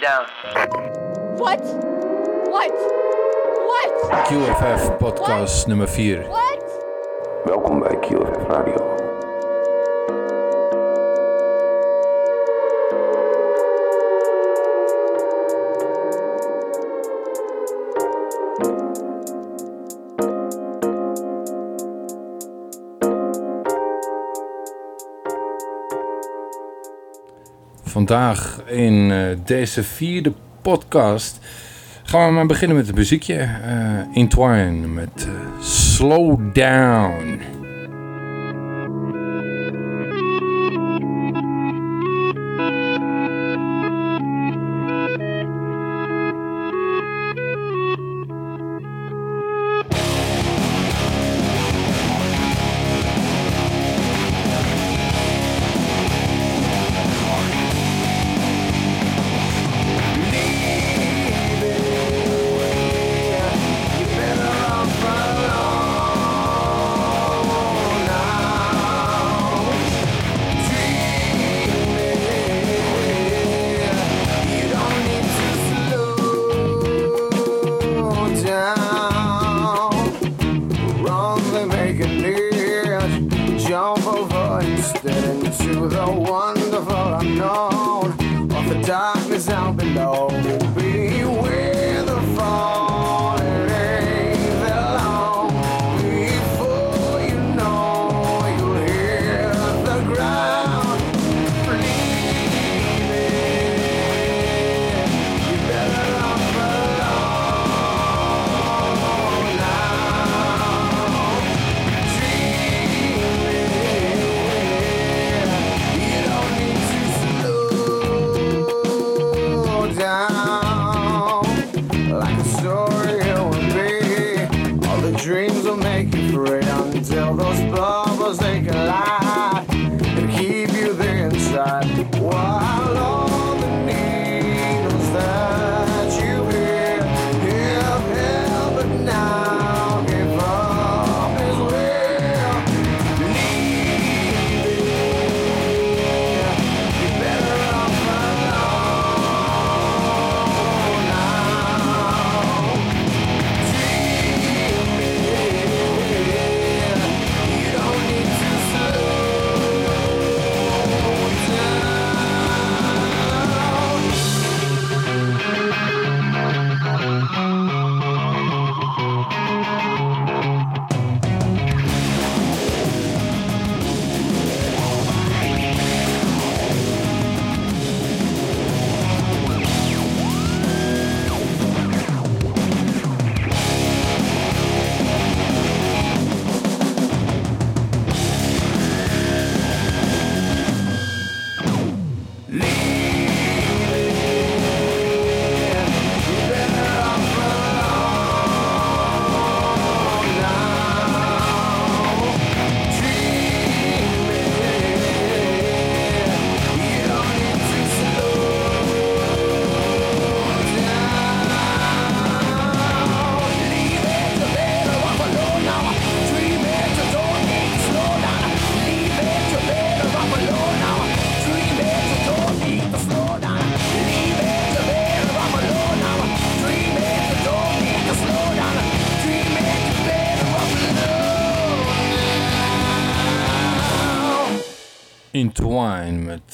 down. What? What? What? QFF podcast nummer 4. What? Welkom bij QFF Radio. Vandaag in eh, deze vierde podcast gaan we maar beginnen met het muziekje. eh Entwine met eh, Slow Down.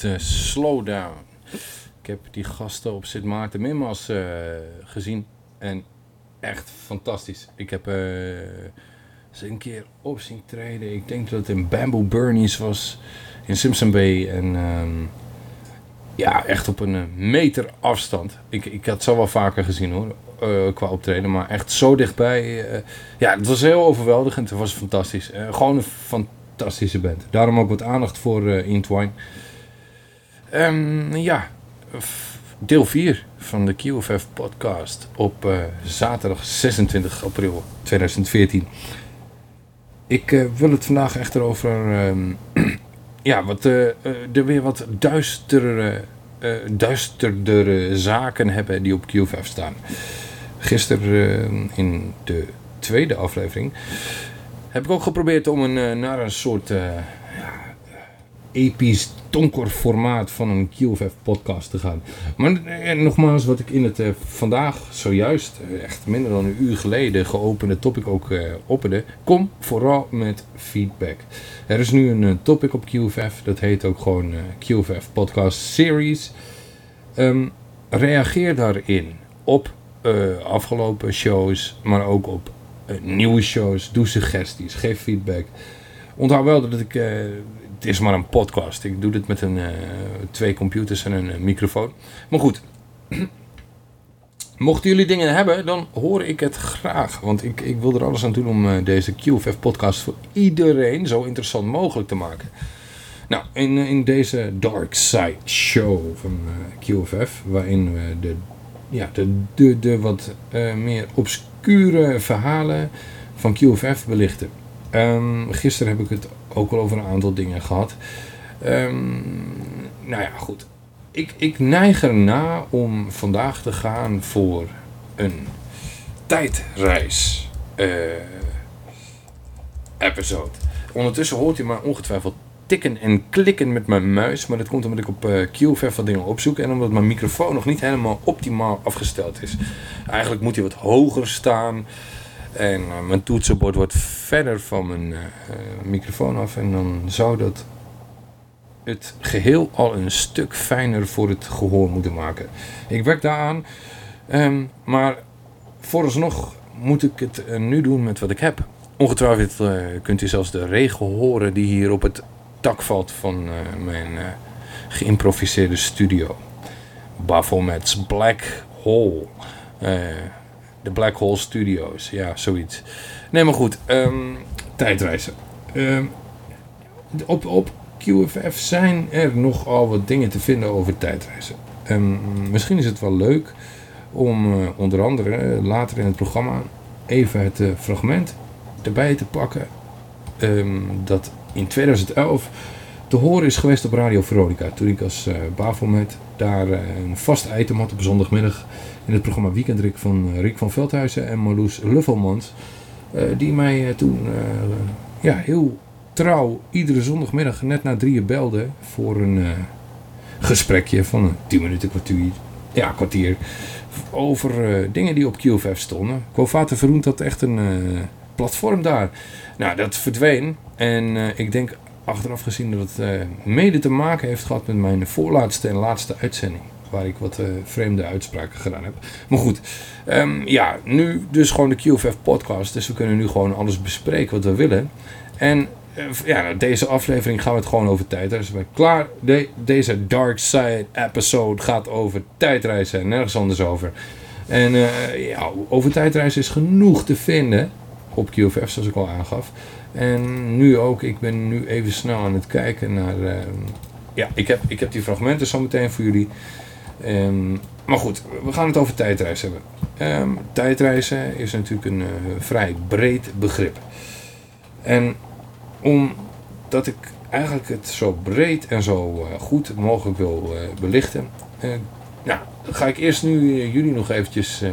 Entwine met eh, Slow Down. Ik heb die gasten op Sint Maarten Mimmas eh, gezien. En echt fantastisch. Ik heb eh, ze een keer op zien treden. Ik denk dat het in Bamboo Burnies was. In Simpson Bay. En ehm, ja, echt op een eh, meter afstand. Ik, ik had ze wel vaker gezien hoor. eh, qua optreden. Maar echt zo dichtbij. ja, het was heel overweldigend. Het was fantastisch. Gewoon een fantastische band. Daarom ook wat aandacht voor eh Ehm, ja, deel 4 van de QFF podcast op eh, zaterdag 26 april 2014. Ik eh, wil het vandaag echter over ehm, ja, wat, eh, de weer wat duistere, eh, duisterdere zaken hebben die op QFF staan. Gisteren eh, in de tweede aflevering heb ik ook geprobeerd om een, naar een soort episch donker formaat van een QFF podcast te gaan. Maar eh, nogmaals, wat ik in het eh, vandaag zojuist, eh, echt minder dan een uur geleden, geopende topic ook eh opperde, kom vooral met feedback. Er is nu een topic op QFF, dat heet ook gewoon QFF Podcast Series. Ehm, reageer daarin op afgelopen shows, maar ook op nieuwe shows. Doe suggesties, geef feedback. Onthoud wel dat ik, het is maar een podcast. Ik doe dit met een, eh, twee computers en een eh, microfoon. Maar goed, mochten jullie dingen hebben, dan hoor ik het graag. Want ik, ik wil er alles aan doen om eh, deze QFF podcast voor iedereen zo interessant mogelijk te maken. Nou, in, in deze Dark Side Show van QFF, waarin we de, ja, de, de, wat meer obscure verhalen van QFF belichten. Ehm, gisteren heb ik het ook al over een aantal dingen gehad. Ehm, nou ja, goed. Ik, ik neig erna om vandaag te gaan voor een tijdreis eh, episode. Ondertussen hoort u maar ongetwijfeld tikken en klikken met mijn muis. Maar dat komt omdat ik op eh QFF wat dingen opzoek. En omdat mijn microfoon nog niet helemaal optimaal afgesteld is. Eigenlijk moet hij wat hoger staan. En eh, mijn toetsenbord wordt verder van mijn eh, eh, microfoon af. En dan zou dat het geheel al een stuk fijner voor het gehoor moeten maken. Ik werk daaraan. Ehm, maar vooralsnog moet ik het nu doen met wat ik heb. Ongetwijfeld kunt u zelfs de regen horen die hier op het dak valt van mijn geïmproviseerde studio. Baphomets Black Hole. De Black Hole Studios, ja, zoiets. Nee, maar goed, ehm, tijdreizen. Ehm, op, op QFF zijn er nogal wat dingen te vinden over tijdreizen. Ehm, misschien is het wel leuk om eh, onder andere eh, later in het programma even het eh, fragment erbij te pakken. dat in 2011 te horen is geweest op Radio Veronica. Toen ik als eh Bafomet daar eh, een vast item had op zondagmiddag in het programma Weekendrik van eh, Rick van Veldhuizen en Marloes Luffelmans. die mij toen ja, heel trouw iedere zondagmiddag net na drieën belde voor een gesprekje van een 10 minuten kwartier, ja, kwartier over dingen die op QFF stonden. Quovater Verroend had echt een platform daar. Nou, dat verdween en ik denk achteraf gezien dat het eh, mede te maken heeft gehad met mijn voorlaatste en laatste uitzending. Waar ik wat eh, vreemde uitspraken gedaan heb. Maar goed, ehm, ja, nu dus gewoon de QFF podcast. Dus we kunnen nu gewoon alles bespreken wat we willen. En eh, nou, deze aflevering gaan we het gewoon over tijdreizen. Dus klaar, de, deze Dark Side episode gaat over tijdreizen en nergens anders over. En ja, over tijdreizen is genoeg te vinden op QFF, zoals ik al aangaf. En nu ook, ik ben nu even snel aan het kijken naar... eh, ja, ik heb, ik heb die fragmenten zo meteen voor jullie. Ehm, maar goed, we gaan het over tijdreizen hebben. Ehm, tijdreizen is natuurlijk een eh, vrij breed begrip. En omdat ik eigenlijk het zo breed en zo eh, goed mogelijk wil eh, belichten, nou, ga ik eerst nu jullie nog eventjes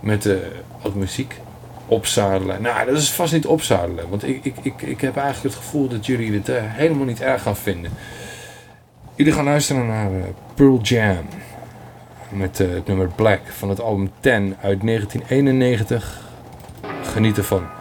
met wat muziek opzadelen. Nou, dat is vast niet opzadelen, want ik, ik, ik, ik heb eigenlijk het gevoel dat jullie het eh, helemaal niet erg gaan vinden. Jullie gaan luisteren naar eh, Pearl Jam met eh, het nummer Black van het album 10 uit 1991. Geniet ervan.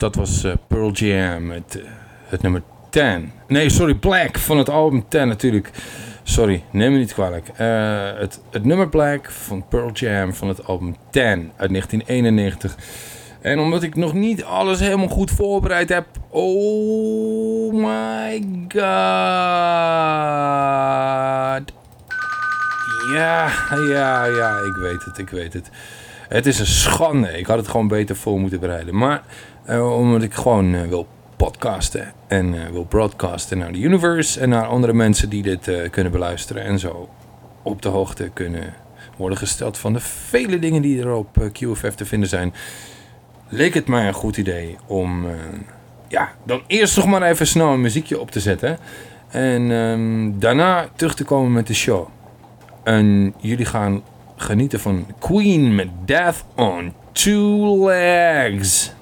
Dat was eh, Pearl Jam met eh, het nummer 10. Nee, sorry, Black van het album 10 natuurlijk. Sorry, neem me niet kwalijk. Eh, het, het nummer Black van Pearl Jam van het album 10 uit 1991. En omdat ik nog niet alles helemaal goed voorbereid heb. Oh my god. Ja, ja, ja, ik weet het, ik weet het. Het is een schande. Ik had het gewoon beter voor moeten bereiden. Maar omdat ik gewoon eh, wil podcasten en eh, wil broadcasten naar de universe en naar andere mensen die dit eh, kunnen beluisteren en zo op de hoogte kunnen worden gesteld van de vele dingen die er op eh, QFF te vinden zijn. Leek het mij een goed idee om eh, ja, dan eerst nog maar even snel een muziekje op te zetten en ehm, daarna terug te komen met de show. En jullie gaan genieten van Queen met Death on Two Legs.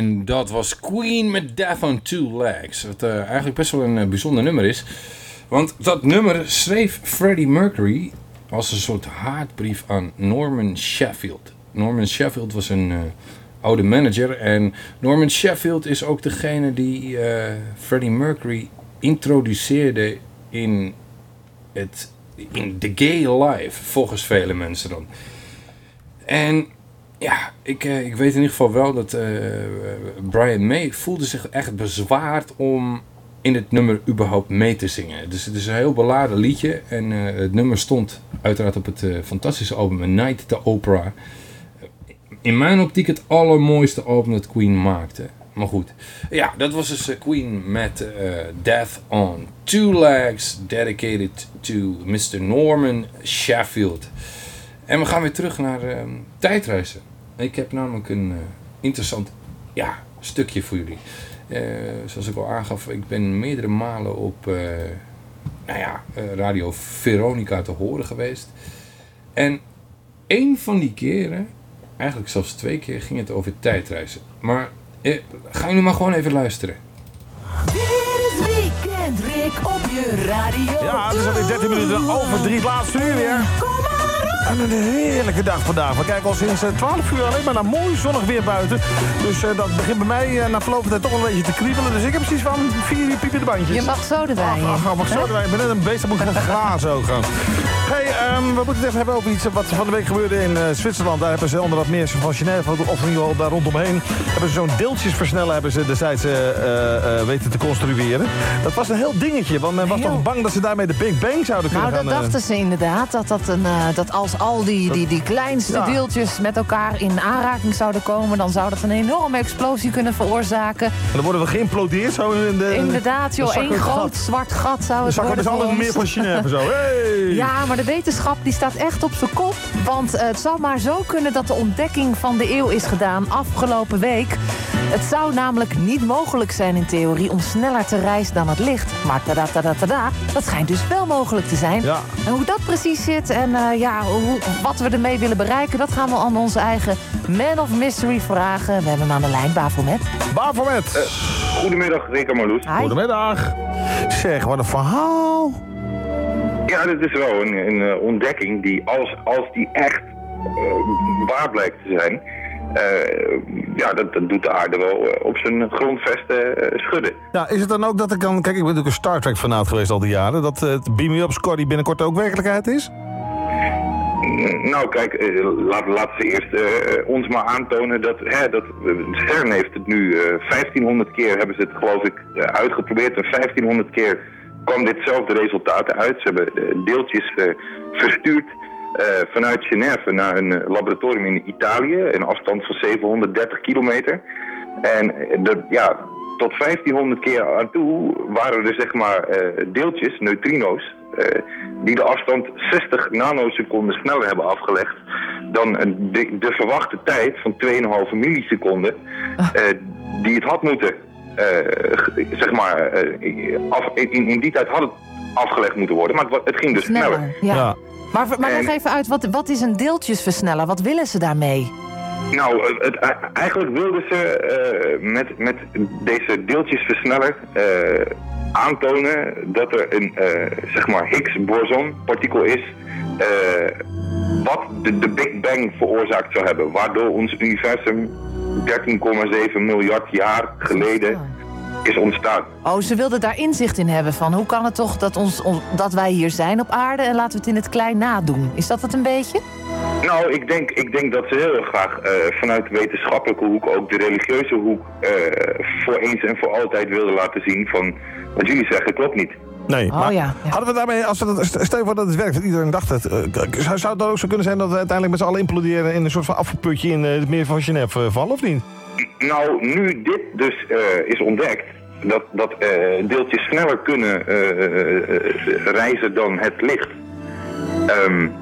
En dat was Queen met Death on Two Legs. Wat eh, eigenlijk best wel een eh, bijzonder nummer is. Want dat nummer schreef Freddie Mercury als een soort haatbrief aan Norman Sheffield. Norman Sheffield was een eh, oude manager. En Norman Sheffield is ook degene die Freddie Mercury introduceerde in, het, in The Gay Life. Volgens vele mensen dan. En ja, ik, eh, ik weet in ieder geval wel dat eh, Brian May voelde zich echt bezwaard om in het nummer überhaupt mee te zingen. Dus het is een heel beladen liedje en eh, het nummer stond uiteraard op het fantastische album A Night at the Opera. In mijn optiek het allermooiste album dat Queen maakte. maar goed. Ja, dat was dus Queen met Death on Two Legs, dedicated to Mr. Norman Sheffield. En we gaan weer terug naar ehm, tijdreizen. Ik heb namelijk een eh, interessant ja, stukje voor jullie. Eh, zoals ik al aangaf, ik ben meerdere malen op eh, nou ja, eh, Radio Veronica te horen geweest. En één van die keren, eigenlijk zelfs twee keer, ging het over tijdreizen. Maar gaan jullie maar gewoon even luisteren. Dit is Weekend Rick op je radio. Ja, het is alweer 13 minuten over drie, laatste uur weer. En een heerlijke dag vandaag. We kijken al sinds eh, 12 uur alleen maar naar mooi zonnig weer buiten. Dus eh, dat begint bij mij eh, na verloop van tijd toch een beetje te kriebelen. Dus ik heb precies van vier uur piepende bandjes. Je mag zo erbij. Ach, ach, mag zo erbij. Ik ben net een beest, dan moet ik gaan grazen ook gaan. Hey, ehm, we moeten het even hebben over iets wat van de week gebeurde in eh, Zwitserland. Daar hebben ze onder wat meer van Genève, of in ieder geval daar rondomheen, hebben ze zo'n deeltjesversneller hebben ze destijds eh, eh, eh, weten te construeren. Dat was een heel dingetje, want men was Heel. toch bang dat ze daarmee de Big Bang zouden kunnen Nou, dat gaan... eh, dachten ze inderdaad. Dat, dat, een, eh, dat als al die, die, die kleinste Ja. deeltjes met elkaar in aanraking zouden komen... dan zou dat een enorme explosie kunnen veroorzaken. En dan worden we geïmplodeerd zo in de... Inderdaad, joh, zakken één groot gat. zwart gat zou het zakken worden met z'n voor allen meer van Genève zo. Hey! Ja, maar de wetenschap die staat echt op zijn kop. Want eh, het zou maar zo kunnen dat de ontdekking van de eeuw is gedaan afgelopen week. Het zou namelijk niet mogelijk zijn in theorie om sneller te reizen dan het licht. Maar tada, tada, tada, dat schijnt dus wel mogelijk te zijn. Ja. En hoe dat precies zit en eh, ja, hoe, wat we ermee willen bereiken... dat gaan we aan onze eigen Man of Mystery vragen. We hebben hem aan de lijn, Bafomet. Bafomet. Goedemiddag, Rick en Marloes. Hi. Goedemiddag. Zeg, wat een verhaal. Ja, dit is wel een, een eh, ontdekking die, als, als die echt eh, waar blijkt te zijn, eh, ja, dat, dat doet de aarde wel eh, op zijn grondvesten eh, schudden. Ja, is het dan ook dat ik dan... Kijk, ik ben natuurlijk een Star Trek fanaat geweest al die jaren. Dat eh, het Beam Me Up Scotty binnenkort ook werkelijkheid is? Nou, kijk, eh, laat, laat ze eerst eh, ons maar aantonen dat, hè, dat eh, CERN heeft het nu eh 1500 keer, hebben ze het geloof ik eh, uitgeprobeerd. En 1500 keer kwam ditzelfde resultaat uit. Ze hebben eh, deeltjes eh, verstuurd eh, vanuit Genève naar een eh, laboratorium in Italië, een afstand van 730 kilometer. En eh, dat, ja, tot 1500 keer aan toe waren er zeg maar eh, deeltjes, neutrino's, eh, die de afstand 60 nanoseconden sneller hebben afgelegd dan eh, de, de verwachte tijd van 2,5 milliseconden eh, die het had moeten, eh, zeg maar, eh, af, in, in die tijd had het afgelegd moeten worden, maar het, ging dus sneller. Sneller, ja. Maar, maar leg En- even uit, wat, wat is een deeltjesversneller? Wat willen ze daarmee? Nou, het, het- e- eigenlijk wilden ze eh, met, met deze deeltjesversneller eh, aantonen dat er een uh, zeg maar Higgs-boson-partikel is wat de, de Big Bang veroorzaakt zou hebben, waardoor ons universum 13,7 miljard jaar geleden is ontstaan. Oh, ze wilden daar inzicht in hebben van hoe kan het toch dat, ons, on, dat wij hier zijn op aarde en laten we het in het klein nadoen. Is dat het een beetje? Nou, ik denk, ik denk dat ze heel erg graag uh, vanuit de wetenschappelijke hoek, ook de religieuze hoek, uh, voor eens en voor altijd wilden laten zien van wat jullie zeggen klopt niet. Nee, oh, maar ja, ja. hadden we daarmee, als we dat, stel je voor dat het werkt, dat iedereen dacht het, uh, zou, zou het dan ook zo kunnen zijn dat we uiteindelijk met z'n allen imploderen in een soort van afvalputje in het meer van Genève uh, vallen, of niet? Nou, nu dit dus uh, is ontdekt, dat, dat uh, deeltjes sneller kunnen uh, reizen dan het licht. Um,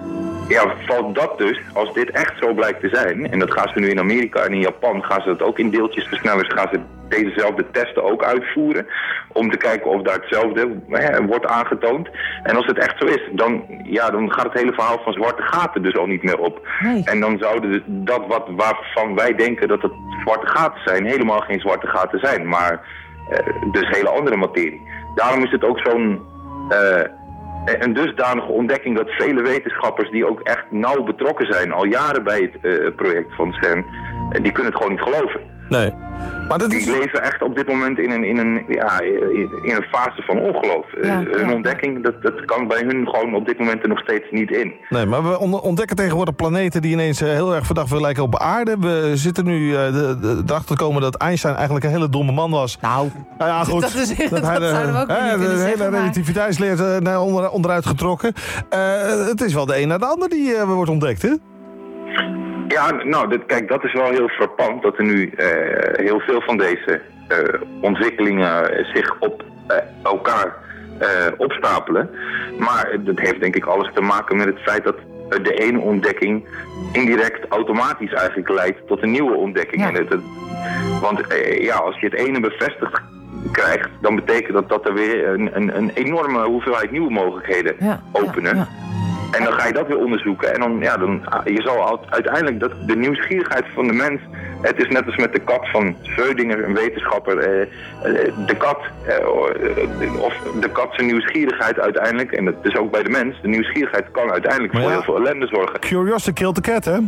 ja, valt dat dus, als dit echt zo blijkt te zijn, en dat gaan ze nu in Amerika en in Japan, gaan ze dat ook in deeltjesversnellers, gaan ze dezezelfde testen ook uitvoeren, om te kijken of daar hetzelfde hè, wordt aangetoond. En als het echt zo is, dan, ja, dan gaat het hele verhaal van zwarte gaten dus al niet meer op. Nee. En dan zouden dat wat, waarvan wij denken dat het zwarte gaten zijn, helemaal geen zwarte gaten zijn, maar uh, dus hele andere materie. Daarom is het ook zo'n... Uh, een dusdanige ontdekking dat vele wetenschappers die ook echt nauw betrokken zijn, al jaren bij het uh, project van CERN, die kunnen het gewoon niet geloven. Nee. Maar dat is... Die leven echt op dit moment in een, in een, ja, in een fase van ongeloof. Ja, uh, hun ja. ontdekking, dat, dat kan bij hun gewoon op dit moment er nog steeds niet in. Nee, maar we ontdekken tegenwoordig planeten die ineens uh, heel erg verdacht willen lijken op aarde. We zitten nu uh, erachter komen dat Einstein eigenlijk een hele domme man was. Nou, nou ja, goed. Dat, is, dat, dat hij de, zouden we ook hè, niet De hele zeggen, relativiteitsleer naar onder, onderuit getrokken. Uh, het is wel de een naar de ander die wordt ontdekt, hè? Ja, nou, dit, kijk, dat is wel heel frappant dat er nu eh, heel veel van deze eh, ontwikkelingen eh, zich op elkaar opstapelen. Maar dat heeft denk ik alles te maken met het feit dat de ene ontdekking indirect automatisch eigenlijk leidt tot een nieuwe ontdekking. Ja. En het, het- want ja, als je het ene bevestigd krijgt, dan betekent dat dat er weer een, een, een enorme hoeveelheid nieuwe mogelijkheden Ja, openen. ja, En dan ga je dat weer onderzoeken. En dan, ja, dan, je zal al- uiteindelijk dat, de nieuwsgierigheid van de mens. Het is net als met de kat van Schrödinger, een wetenschapper. eh, eh, de kat, eh, of de kat zijn nieuwsgierigheid uiteindelijk. En dat is ook bij de mens. De nieuwsgierigheid kan uiteindelijk Maar voor ja. heel veel ellende zorgen. Curiosity killed the cat, hè?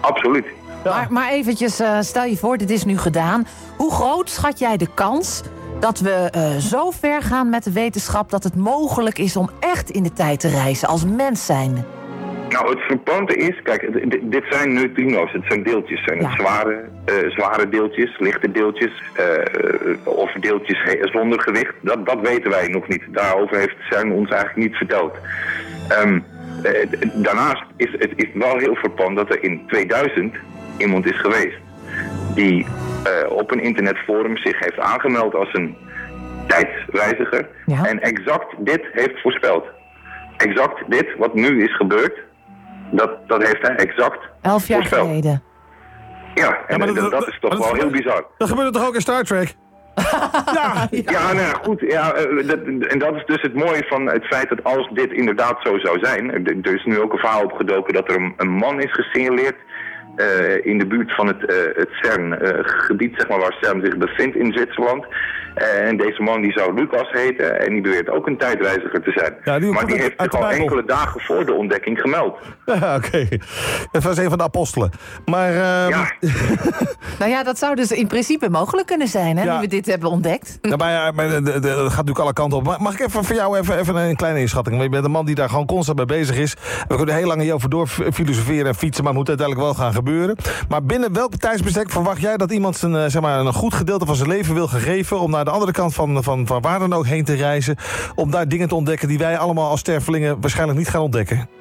Absoluut. Maar, maar eventjes, eh, stel je voor, dit is nu gedaan. Hoe groot schat jij de kans dat we eh, zo ver gaan met de wetenschap... dat het mogelijk is om echt in de tijd te reizen als mens zijn? Nou, het verpante is, kijk, dit zijn neutrino's, het zijn deeltjes. Zijn het zware, eh, zware deeltjes, lichte deeltjes, eh, of deeltjes zonder gewicht? Dat, dat weten wij nog niet. Daarover heeft CERN ons eigenlijk niet verteld. Ehm, eh, daarnaast is het is wel heel verpand dat er in 2000 iemand is geweest die eh, op een internetforum zich heeft aangemeld als een tijdsreiziger Ja. en exact dit heeft voorspeld. Exact dit, wat nu is gebeurd, dat, dat heeft hij exact Elf jaar voorspeld. geleden. Ja, en dat- dat, dat- is toch wel heel bizar. Dat gebeurde toch ook in Star Trek? ja. Ja, nou ja, goed. Ja, eh, dat, en dat is dus het mooie van het feit dat als dit inderdaad zo zou zijn. Er, er is nu ook een verhaal opgedoken dat er een, een man is gesignaleerd. Eh, in de buurt van het, eh, het CERN-gebied, zeg maar, waar CERN zich bevindt in Zwitserland. Eh, en deze man die zou Lucas heten en die beweert ook een tijdreiziger te zijn. Ja, die maar die heeft zich al Bijbel. enkele dagen voor de ontdekking gemeld. Ja, oké. Het was een van de apostelen. Maar ehm, Ja, Nou ja, dat zou dus in principe mogelijk kunnen zijn, hè, Ja. nu we dit hebben ontdekt. Nou, maar ja, maar de- de- de- dat gaat natuurlijk alle kanten op. Maar Mag ik even voor jou even, even een kleine inschatting? Want je bent een man die daar gewoon constant mee bezig is. We kunnen heel lang hierover door filosoferen en fietsen, maar het moet uiteindelijk wel gaan gebeuren. Maar binnen welk tijdsbestek verwacht jij dat iemand zijn, eh, zeg maar, een goed gedeelte van zijn leven wil gegeven om naar de andere kant van, van, van waar dan ook heen te reizen? Om daar dingen te ontdekken die wij allemaal als stervelingen waarschijnlijk niet gaan ontdekken?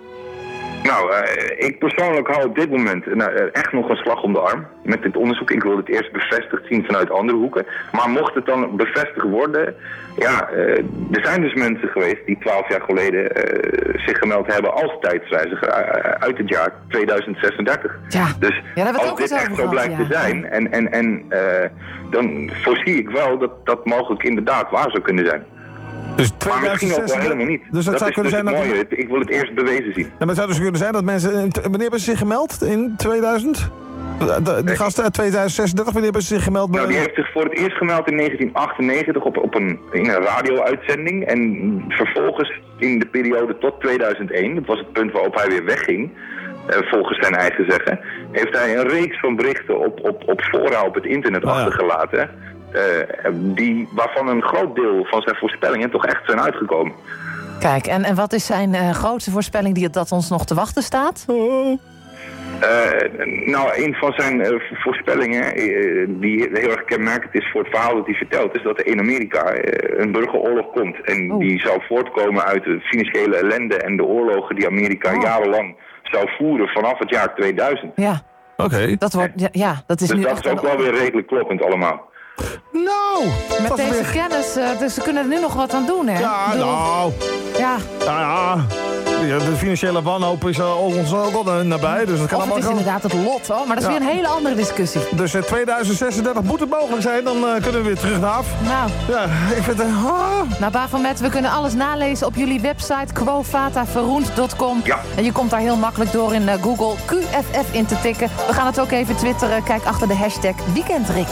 Nou, eh, ik persoonlijk hou op dit moment nou, eh, echt nog een slag om de arm met dit onderzoek. Ik wil het eerst bevestigd zien vanuit andere hoeken. Maar mocht het dan bevestigd worden, ja, eh, er zijn dus mensen geweest die twaalf jaar geleden zich gemeld hebben als tijdsreiziger uit het jaar 2036. Ja. Dus Ja, als ook dit echt zo blijkt ja. te zijn, en, en, en dan voorzie ik wel dat dat mogelijk inderdaad waar zou kunnen zijn. Dus Maar misschien ook wel 2036 helemaal niet. Dus dat, zou is kunnen dus zijn dat... mooie. Ik wil het eerst bewezen zien. Ja, maar het zou dus kunnen zijn dat mensen... Wanneer hebben ze zich gemeld? In 2000? De- gasten uit 2036, wanneer hebben ze zich gemeld? bij- Nou, die heeft zich voor het eerst gemeld in 1998 op, op een, in een radio-uitzending. En vervolgens in de periode tot 2001, dat was het punt waarop hij weer wegging, eh, volgens zijn eigen zeggen, heeft hij een reeks van berichten op, op, op fora op het internet ja. achtergelaten. Eh, die, waarvan een groot deel van zijn voorspellingen toch echt zijn uitgekomen. Kijk, en, en wat is zijn eh, grootste voorspelling die dat ons nog te wachten staat? Eh, nou, een van zijn voorspellingen, die heel erg kenmerkend is voor het verhaal dat hij vertelt, is dat er in Amerika een burgeroorlog komt. En Oh. die zou voortkomen uit de financiële ellende en de oorlogen die Amerika Oh. jarenlang zou voeren vanaf het jaar 2000. Ja, Oké. dat, wordt, ja, ja, dat is Dus nu dat echt is ook een- wel weer redelijk kloppend allemaal. Nou, Met is deze weer- kennis, eh, dus ze kunnen er nu nog wat aan doen, hè? Ja, nou, ja. ja, De financiële wanhoop is eh, ons ook wel nabij, dus dat kan Of het allemaal is gaan. inderdaad het lot, hoor. Maar dat is Ja. weer een hele andere discussie. Dus in 2036 moet het mogelijk zijn, dan eh, kunnen we weer terug naar af. Nou, Ja, ik vind het... ah. nou Bafomet, we kunnen alles nalezen op jullie website quovataverroend.com. Ja. En je komt daar heel makkelijk door in eh, Google QFF in te tikken. We gaan het ook even twitteren. Kijk achter de hashtag Weekendrik.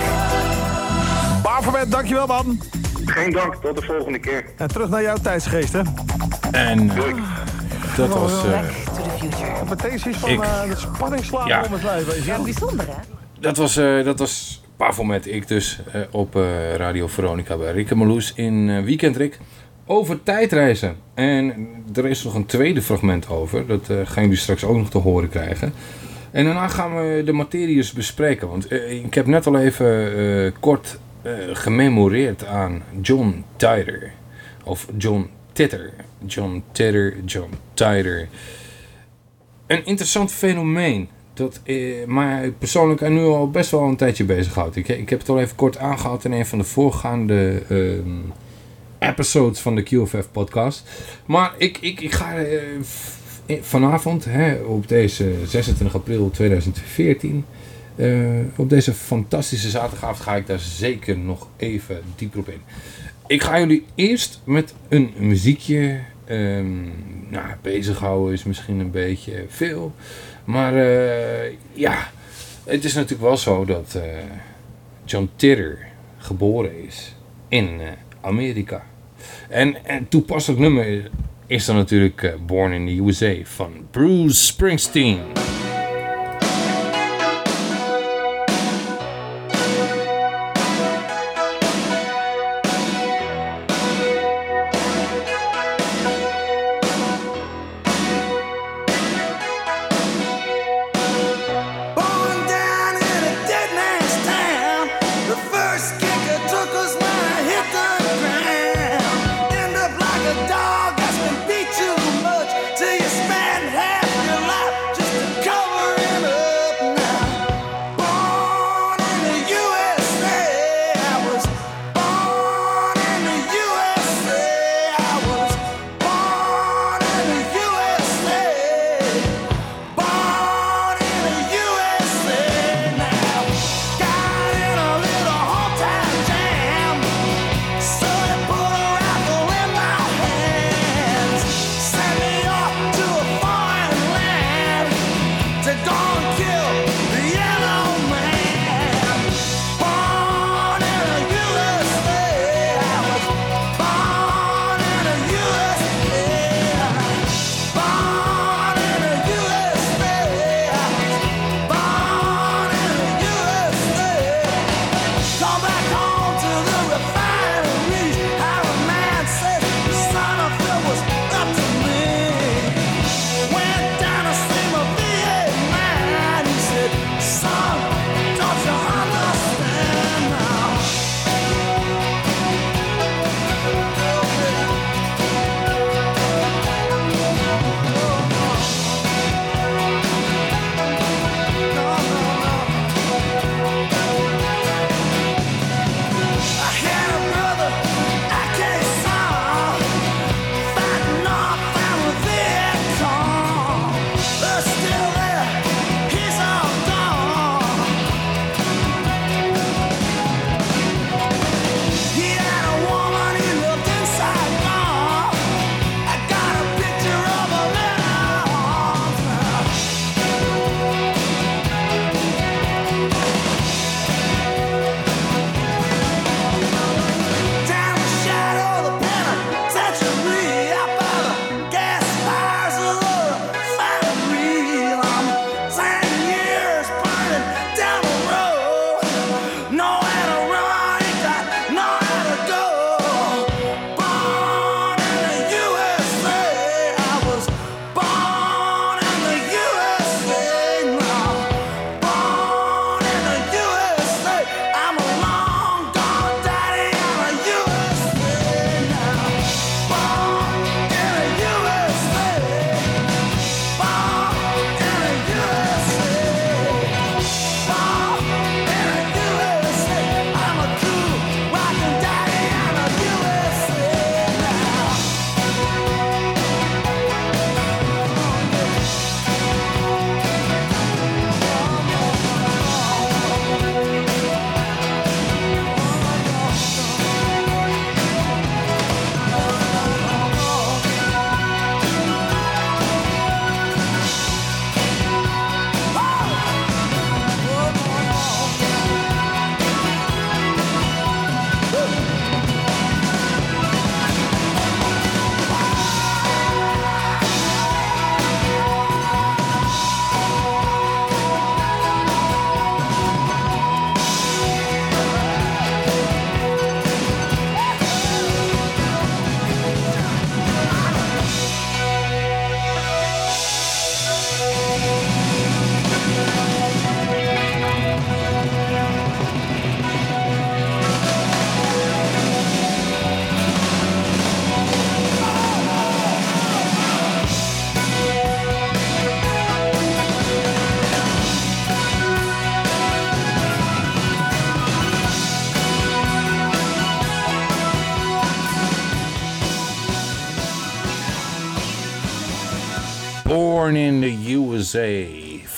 Bavermet, dankjewel man. Geen dank, tot de volgende keer. En terug naar jouw tijdsgeest, hè. En eh, Doei. dat was... eh, Back to the future. Iets van Ik- eh, de spanning slaan Ja. om het lijf. Ja, bijzonder, hè? Dat was, eh dat was ik dus, eh, op eh, Radio Veronica bij Rick en Marloes in Weekend Rick. Over tijdreizen. En er is nog een tweede fragment over. Dat eh, gaan jullie straks ook nog te horen krijgen. En daarna gaan we de materiës bespreken. Want ik heb net al even eh, kort gememoreerd aan John Tider. Of John Titter. John Titter, John Tider. Een interessant fenomeen dat eh, mij persoonlijk er nu al best wel een tijdje bezighoudt. Ik, ik heb het al even kort aangehaald in een van de voorgaande ehm, episodes van de QFF podcast. Maar ik, ik, ik ga eh, vanavond, hè, op deze 26 april 2014, eh, op deze fantastische zaterdagavond ga ik daar zeker nog even dieper op in. Ik ga jullie eerst met een muziekje ehm nou, bezighouden is misschien een beetje veel. Maar eh, ja, het is natuurlijk wel zo dat eh, John Titter geboren is in Amerika. En een toepasselijk nummer is dan natuurlijk Born in the USA van Bruce Springsteen.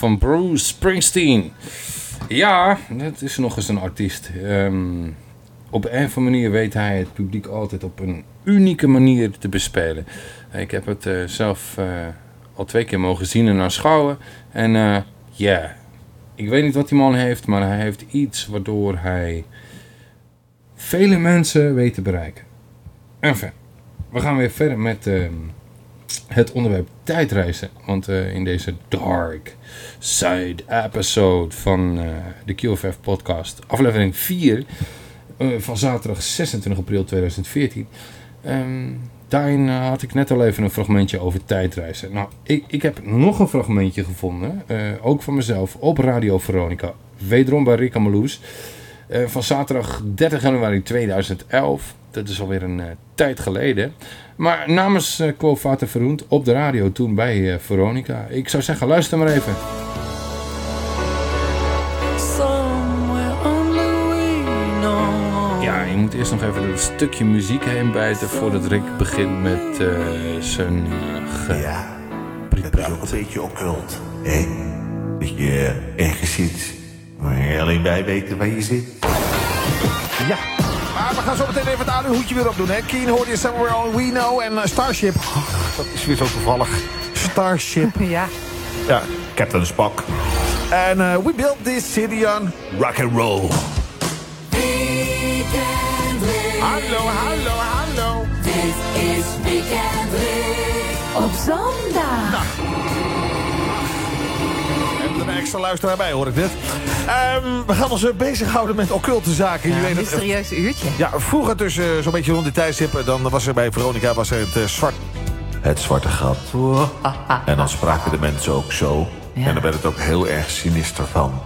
Van Bruce Springsteen. Ja, dat is nog eens een artiest. Ehm, op een of andere manier weet hij het publiek altijd op een unieke manier te bespelen. Ik heb het eh, zelf eh, al twee keer mogen zien en aanschouwen. En eh, ja, ik weet niet wat die man heeft, maar hij heeft iets waardoor hij vele mensen weet te bereiken. Enfin, we gaan weer verder met ehm, het onderwerp tijdreizen. Want eh, in deze dark side episode van eh, de QFF podcast, aflevering 4 eh, van zaterdag 26 april 2014. ehm, daarin had ik net al even een fragmentje over tijdreizen. Nou, ik, ik heb nog een fragmentje gevonden, ook van mezelf, op Radio Veronica. Wederom bij Rick Ameloes. Eh, van zaterdag 30 januari 2011. Dat is alweer een eh, tijd geleden. Maar namens uh, Quo Vater Verhoend op de radio toen bij eh, Veronica. Ik zou zeggen, luister maar even. Ja, je moet eerst nog even dat stukje muziek heen bijten voordat Rick begint met eh, zijn uh, Ja, dat is ook een beetje occult. Hè? Dat je ergens zit, maar je alleen bij weten waar je zit. Ja. Maar we gaan zo meteen even het aluhoedje weer opdoen, hè. Keen hoorde je Somewhere All We Know en eh, Starship. Oh, dat is weer zo toevallig. Starship. Ja. Ja, Captain Spock. En eh, we built this city on rock and roll. Hallo, hallo, hallo. Dit is Weekend. Op zondag. Een extra luisteraar bij, hoor ik dit. Ehm, we gaan ons eh, bezighouden met occulte zaken. Ja, het, mysterieus uurtje. Ja, vroeger dus eh, zo'n beetje rond die tijdstip... eh, dan was er bij Veronica was er het eh, zwart... Het zwarte gat. En dan spraken de mensen ook zo. Ja. En dan werd het ook heel erg sinister van.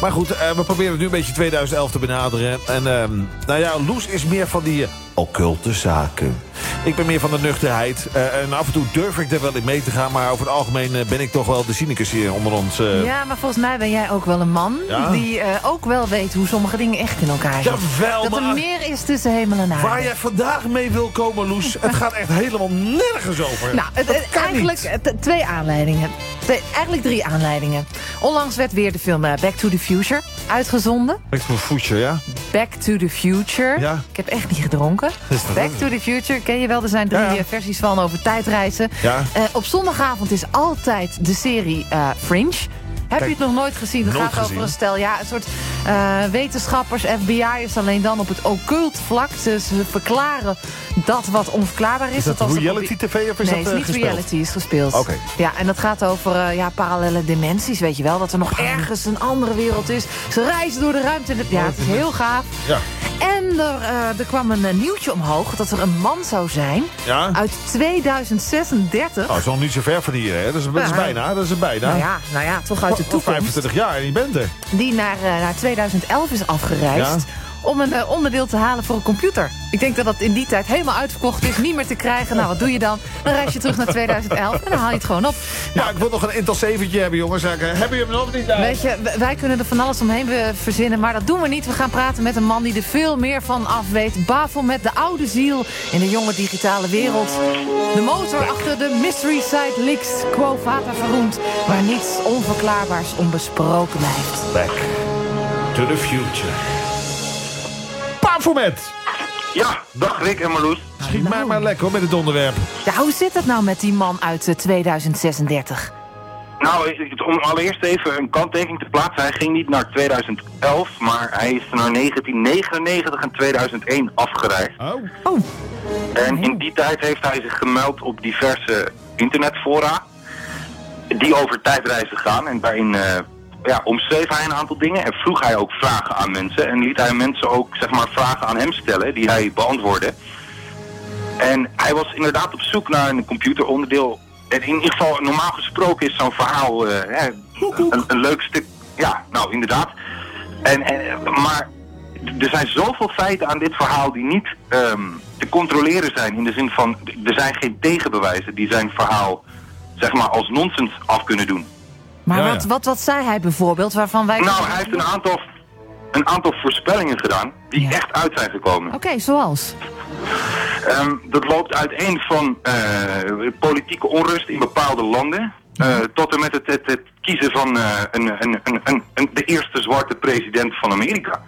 Maar goed, eh, we proberen het nu een beetje 2011 te benaderen. En ehm, nou ja, Loes is meer van die eh, occulte zaken. Ik ben meer van de nuchterheid. Eh, en af en toe durf ik er wel in mee te gaan. Maar over het algemeen ben ik toch wel de cynicus hier onder ons. Ja, maar volgens mij ben jij ook wel een man Ja? die ook wel weet hoe sommige dingen echt in elkaar zitten. Jawel, Dat er meer is tussen hemel en aarde. Waar jij vandaag mee wil komen, Loes, het gaat echt helemaal nergens over. Nou, het, eigenlijk niet. twee aanleidingen. Twee, eigenlijk drie aanleidingen. Onlangs werd weer de film Back to the Future uitgezonden. Back to the Future, ja? Back to the Future. Ja. Ik heb echt niet gedronken. Back to the Future, ken je wel? Er zijn drie Ja, ja. eh, versies van over tijdreizen. Ja. Eh, op zondagavond is altijd de serie eh, Fringe. Heb Kijk, je het nog nooit gezien? Het gaat over een stel, ja, een soort eh, wetenschappers, FBI'ers, alleen dan op het occult vlak. Ze, ze verklaren dat wat onverklaarbaar is. Is dat dat reality tv of is nee, dat het eh, is niet gespeeld? reality, is gespeeld. Oké. Ja, en dat gaat over eh, ja, parallele dimensies, weet je wel. Dat er nog ergens een andere wereld is. Ze reizen door de ruimte. het- Ja, het is heel gaaf. Ja. En er, eh, er kwam een eh, nieuwtje omhoog dat er een man zou zijn Ja? uit 2036. Nou, het is nog niet zo ver van hier, hè? Dat is, dat bijna, dat is bijna. Nou ja, nou ja, toch uit de toekomst. 25 jaar en je bent er. Die naar, eh, naar 2011 is afgereisd. Ja. Om een eh, onderdeel te halen voor een computer. Ik denk dat dat in die tijd helemaal uitverkocht is. Niet meer te krijgen. Nou, wat doe je dan? Dan reis je terug naar 2011 en dan haal je het gewoon op. Ja, ik wil nog een Intel 7 hebben, jongens. Eh, hebben jullie hem nog niet? Weet je, wij kunnen er van alles omheen verzinnen, maar dat doen we niet. We gaan praten met een man die er veel meer van af weet. Bavel met de oude ziel in de jonge digitale wereld. De motor achter de Mystery Site Leaks, Quo Vata verroemd... waar niets onverklaarbaars onbesproken blijft. Back to the future. Ja, dag Rick en Marloes. Schiet mij maar lekker hoor, met het onderwerp. Ja, hoe zit het nou met die man uit eh, 2036? Nou, ik- om allereerst even een kanttekening te plaatsen. Hij ging niet naar 2011, maar hij is naar 1999 en 2001 afgereisd. Oh. Oh, En in die tijd heeft hij zich gemeld op diverse internetfora die over tijdreizen gaan. En daarin eh, ja, omschreef hij een aantal dingen en vroeg hij ook vragen aan mensen. En liet hij mensen ook zeg maar, vragen aan hem stellen die hij beantwoordde. En hij was inderdaad op zoek naar een computeronderdeel. En in ieder geval, normaal gesproken is zo'n verhaal eh, hè, een, leuk stuk. Ja, nou inderdaad. En, en, maar er zijn zoveel feiten aan dit verhaal die niet ehm, te controleren zijn. In de zin van, er zijn geen tegenbewijzen die zijn verhaal zeg maar als nonsens af kunnen doen. Maar Ja, wat, ja. wat, wat zei hij bijvoorbeeld waarvan wij... Nou, hij heeft een aantal, een aantal voorspellingen gedaan die Ja. echt uit zijn gekomen. Oké, zoals? Ehm, dat loopt uiteen van eh, politieke onrust in bepaalde landen. Eh, tot en met het, het, het kiezen van eh, een, een, een, een, een- de eerste zwarte president van Amerika.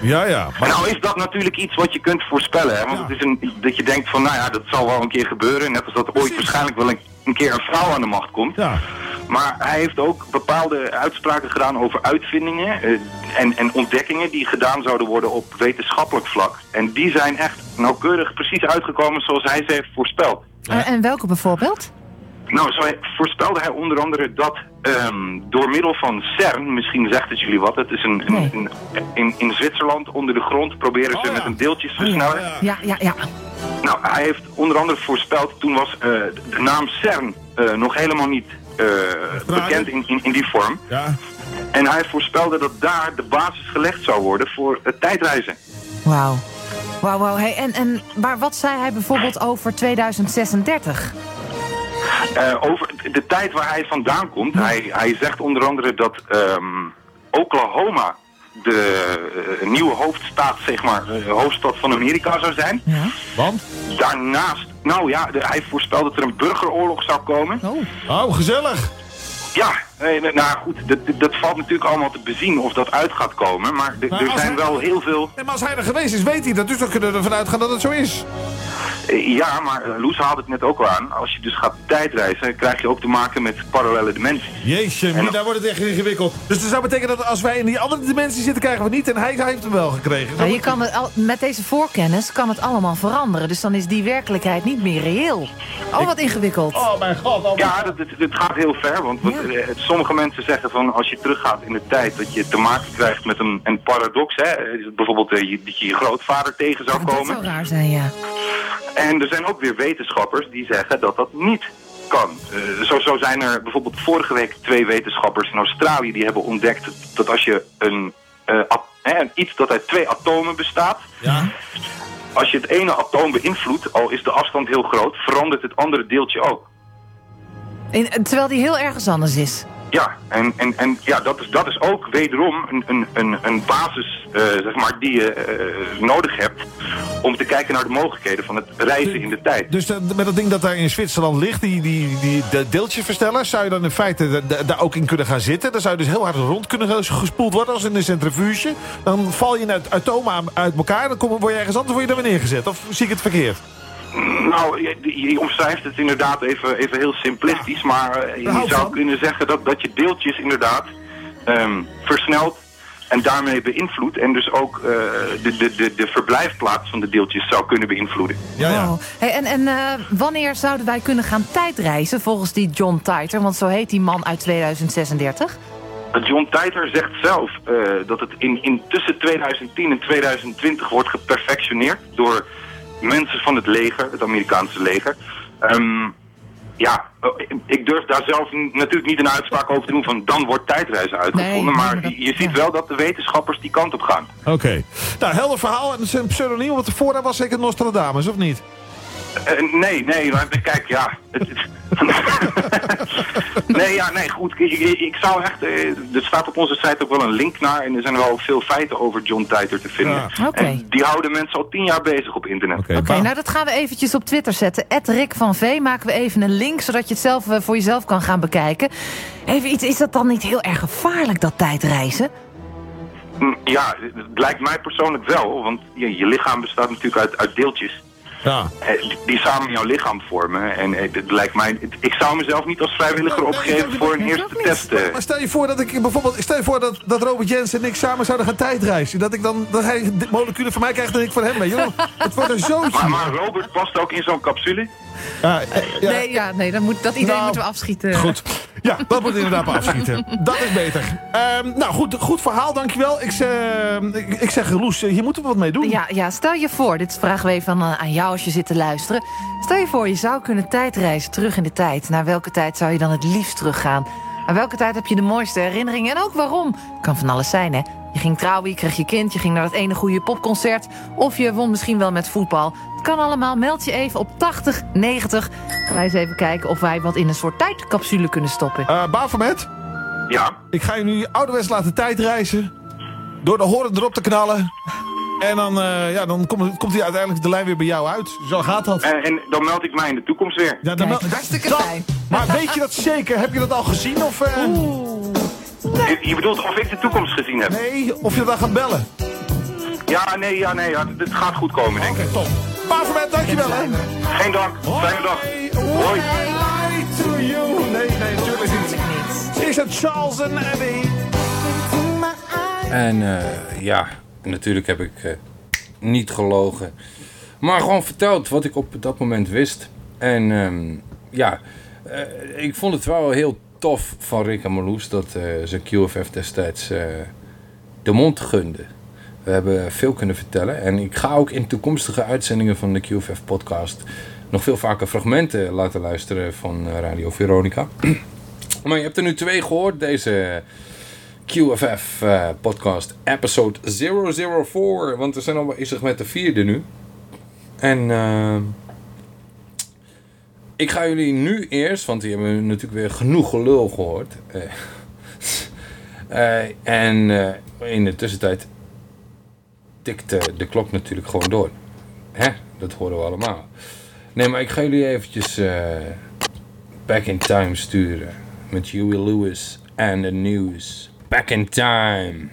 Ja, ja. En nou is dat natuurlijk iets wat je kunt voorspellen. Hè? Want het is een, dat je denkt van, nou ja, dat zal wel een keer gebeuren. Net als dat ooit waarschijnlijk wel een, een keer een vrouw aan de macht komt. Ja. Maar hij heeft ook bepaalde uitspraken gedaan over uitvindingen eh, en, en ontdekkingen die gedaan zouden worden op wetenschappelijk vlak. En die zijn echt nauwkeurig precies uitgekomen zoals hij ze heeft voorspeld. Eh, en welke bijvoorbeeld? Nou, zo voorspelde hij onder andere dat ehm, door middel van CERN, misschien zegt het jullie wat, het is een, een, Nee. een- in, in Zwitserland onder de grond proberen ze Oh, ja. met een deeltjesversneller. Ja, ja, ja. Nou, hij heeft onder andere voorspeld, toen was eh, de naam CERN eh, nog helemaal niet eh, bekend in, in, in die vorm. Ja. En hij voorspelde dat daar de basis gelegd zou worden voor het tijdreizen. Wauw. Wauw, wauw. Hey, en, en, maar wat zei hij bijvoorbeeld over 2036? Eh, over de tijd waar hij vandaan komt, hij, hij zegt onder andere dat ehm, Oklahoma de eh, nieuwe hoofdstaat, zeg maar, eh, hoofdstad van Amerika zou zijn. Ja. Want? Daarnaast, nou ja, de- hij voorspelde dat er een burgeroorlog zou komen. Oh. Oh, gezellig. Ja, nee, nou goed, dat, dat- valt natuurlijk allemaal te bezien of dat uit gaat komen. Maar er zijn hij- wel heel veel... Nee, maar als hij er geweest is, weet hij dat. Dus dan kunnen we ervan uitgaan dat het zo is. Eh, Ja, maar eh, Loes haalde het net ook al aan. Als je dus gaat tijdreizen, krijg je ook te maken met parallele dimensies. Jeetje, En- daar wordt het echt ingewikkeld. Dus dat zou betekenen dat als wij in die andere dimensie zitten, krijgen we het niet. En hij heeft hem wel gekregen. Nou, je kan het al, met deze voorkennis kan het allemaal veranderen. Dus dan is die werkelijkheid niet meer reëel. Oh, wat ingewikkeld. Oh mijn god. Oh, Ja, dat, het, gaat heel ver, want wat, Ja. eh, sommige mensen zeggen van als je teruggaat in de tijd dat je te maken krijgt met een, een paradox. Hè? Bijvoorbeeld je, dat je je grootvader tegen zou dat zou komen. raar zijn, ja. En er zijn ook weer wetenschappers die zeggen dat dat niet kan. Eh, zo, zo zijn er bijvoorbeeld vorige week twee wetenschappers in Australië die hebben ontdekt dat als je een, eh, een iets dat uit twee atomen bestaat, Ja. als je het ene atoom beïnvloedt, al is de afstand heel groot, verandert het andere deeltje ook. In, terwijl die heel ergens anders is. Ja, en, en, en ja, dat, is, dat is ook wederom een, een, een, basis eh, zeg maar, die je eh, nodig hebt om te kijken naar de mogelijkheden van het reizen in de tijd. Dus met dat ding dat daar in Zwitserland ligt, die, die, die de deeltjesversteller, zou je dan in feite da- da- daar ook in kunnen gaan zitten? Dan zou je dus heel hard rond kunnen ges- gespoeld worden als in een centrifuge. Dan val je het atomen uit elkaar, dan kom, word je ergens anders word je dan weer neergezet. Of zie ik het verkeerd? Nou, je, je omschrijft het inderdaad even, even heel simplistisch, maar eh, je zou van. kunnen zeggen dat, dat je deeltjes inderdaad ehm, versnelt en daarmee beïnvloedt en dus ook eh, de, de, de, de verblijfplaats van de deeltjes zou kunnen beïnvloeden. Ja, ja. Hey, en en eh, wanneer zouden wij kunnen gaan tijdreizen volgens die John Titer? Want zo heet die man uit 2036. John Titer zegt zelf eh, dat het in, in tussen 2010 en 2020 wordt geperfectioneerd door mensen van het leger, het Amerikaanse leger. Ehm, ja, ik durf daar zelf natuurlijk niet een uitspraak over te doen van dan wordt tijdreizen uitgevonden. Nee, nee, maar maar dat- je ziet ja. wel dat de wetenschappers die kant op gaan. Oké. Nou, helder verhaal. En het is een pseudoniem, want de voornaam was zeker Nostradamus, of niet? Eh, nee, nee, maar kijk, ja. nee, ja, nee, goed. Ik, ik- ik zou echt, eh, er staat op onze site ook wel een link naar en er zijn wel veel feiten over John Titer te vinden. Ja. En die houden mensen al tien jaar bezig op internet. Oké, nou dat gaan we eventjes op Twitter zetten. Rick van V maken we even een link, zodat je het zelf eh, voor jezelf kan gaan bekijken. Even iets, is dat dan niet heel erg gevaarlijk, dat tijdreizen? Mm, Ja, het lijkt mij persoonlijk wel, want je, je lichaam bestaat natuurlijk uit, uit deeltjes. Ja. eh, die- samen jouw lichaam vormen. En eh, het lijkt mij, ik zou mezelf niet als vrijwilliger Nee, nee, opgeven voor een eerste test. eh. Maar stel je voor dat ik bijvoorbeeld, stel je voor dat, dat Robert Jensen en ik samen zouden gaan tijdreizen. Dat ik dan, dat hij de moleculen van mij krijgt en ik van hem. Weet je wel? Het wordt een zootje. Maar, maar Robert past ook in zo'n capsule. Ja, eh, ja. Nee, ja, nee dat, moet, dat idee Nou, moeten we afschieten. Goed. Ja, dat moet inderdaad afschieten. Dat is beter. Ehm, nou, goed, goed verhaal, dankjewel. Ik, zeg, ik, zeg, Loes, hier moeten we wat mee doen. Ja, ja, stel je voor, dit vragen we even aan, aan jou als je zit te luisteren. Stel je voor, je zou kunnen tijdreizen terug in de tijd. Naar welke tijd zou je dan het liefst teruggaan? Aan welke tijd heb je de mooiste herinneringen? En ook waarom? Kan van alles zijn, hè? Je ging trouwen, je kreeg je kind, je ging naar dat ene goede popconcert... of je won misschien wel met voetbal. Het kan allemaal, meld je even op 80 90. Gaan wij eens even kijken of wij wat in een soort tijdcapsule kunnen stoppen. Eh Bafomet, Ja. ik ga je nu ouderwets laten tijdreizen. Door de horen erop te knallen. En dan, eh, ja, dan komt, komt hij uiteindelijk de lijn weer bij jou uit. Zo gaat dat. En, en dan meld ik mij in de toekomst weer. Ja, dan Kijk, hartstikke fijn. Maar weet je dat zeker? Heb je dat al gezien? Of, eh, Je, je bedoelt of ik de toekomst gezien heb? nee, of je dan gaat bellen? Ja, nee, ja, nee. Ja, het gaat goed komen, denk Oké, ik. top. Pavermet, dankjewel hè. Geen dank. Fijne dag. Hoi. Hoi to you. Nee, nee, natuurlijk niet. Is het Charles en Abby? En eh, ja, natuurlijk heb ik eh, niet gelogen. Maar gewoon verteld wat ik op dat moment wist. En ehm, ja, eh, ik vond het wel heel tof van Rick en dat eh, ze QFF destijds eh, de mond gunde. We hebben veel kunnen vertellen. En ik ga ook in toekomstige uitzendingen van de QFF podcast nog veel vaker fragmenten laten luisteren van eh, Radio Veronica. maar je hebt er nu twee gehoord, deze QFF eh, podcast episode 004. Want we zijn al bezig met de vierde nu. En ik ga jullie nu eerst, want die hebben natuurlijk weer genoeg gelul gehoord. eh, eh, en eh, in de tussentijd tikt eh, de klok natuurlijk gewoon door. Hè? Dat horen we allemaal. Nee, maar ik ga jullie eventjes back in time sturen. Met Huey Lewis en de news. Back in time.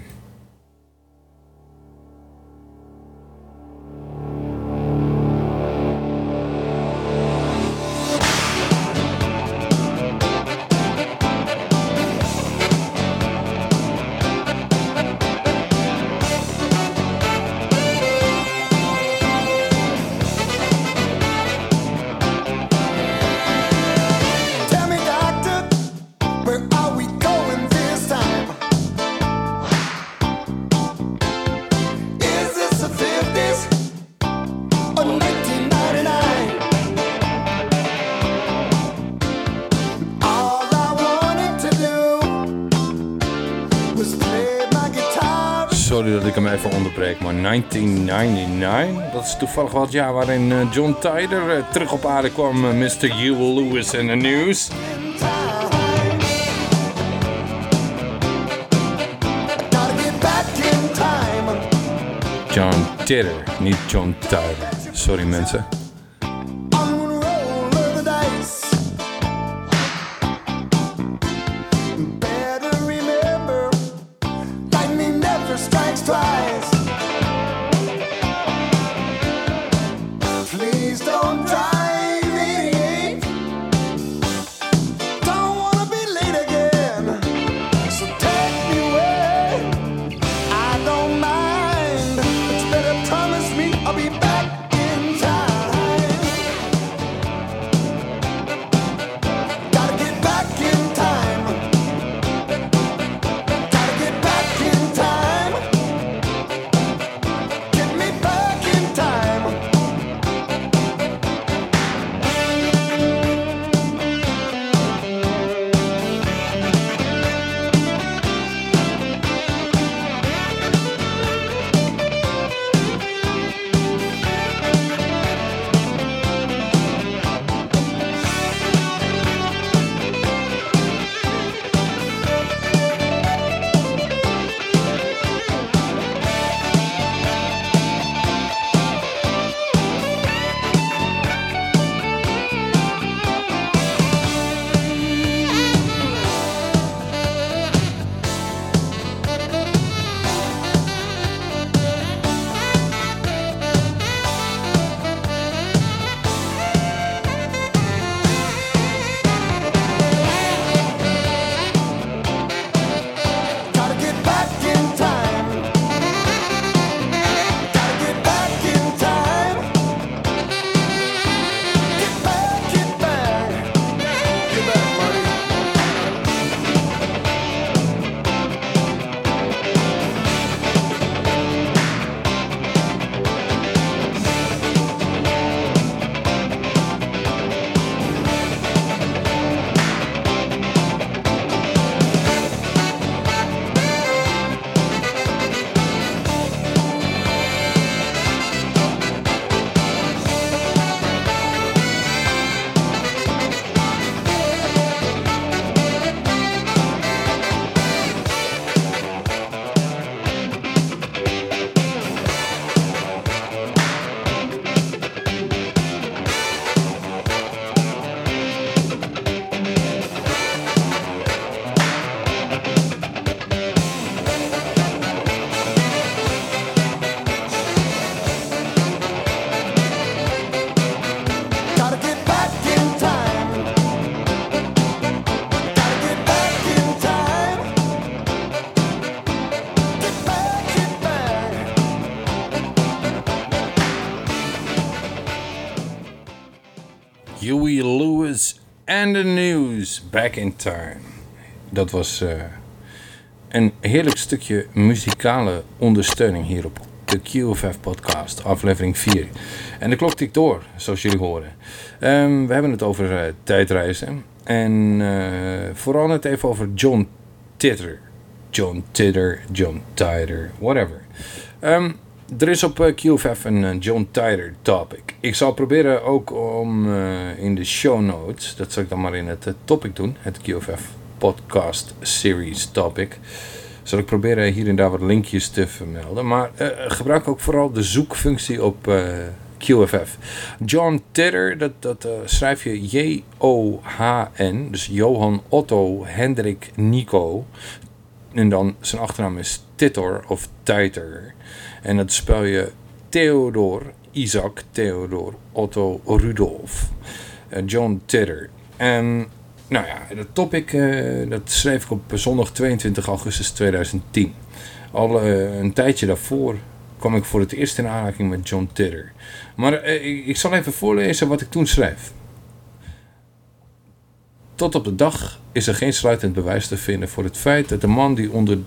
1999, dat is toevallig wel het jaar waarin eh, John Tyler eh, terug op aarde kwam, eh, Mr. Huey Lewis en de news. In. John Titter, niet John Tyler. Sorry mensen. Back in Time. Dat was eh, een heerlijk stukje muzikale ondersteuning hier op de QFF podcast, aflevering 4. En de klok tikt door, zoals jullie horen. Ehm, we hebben het over eh, tijdreizen. En eh, vooral net even over John Titter. John Titter, John Tider, whatever. Ehm, er is op eh, QFF een eh, John Tider topic. Ik zal proberen ook om eh, in de show notes, dat zal ik dan maar in het eh, topic doen, het QFF podcast series topic. Zal ik proberen hier en daar wat linkjes te vermelden. Maar eh, gebruik ook vooral de zoekfunctie op eh, QFF. John Titter, dat, dat eh, schrijf je J-O-H-N. Dus Johan Otto Hendrik Nico. En dan zijn achternaam is Titor of Titer. En dat spel je Theodor, Isaac, Theodor, Otto, Rudolf. Eh, John Titter. En nou ja, dat topic eh, dat schreef ik op zondag 22 augustus 2010. Al eh, een tijdje daarvoor kwam ik voor het eerst in aanraking met John Titter. Maar ik, ik zal even voorlezen wat ik toen schreef. Tot op de dag is er geen sluitend bewijs te vinden voor het feit dat de man die onder,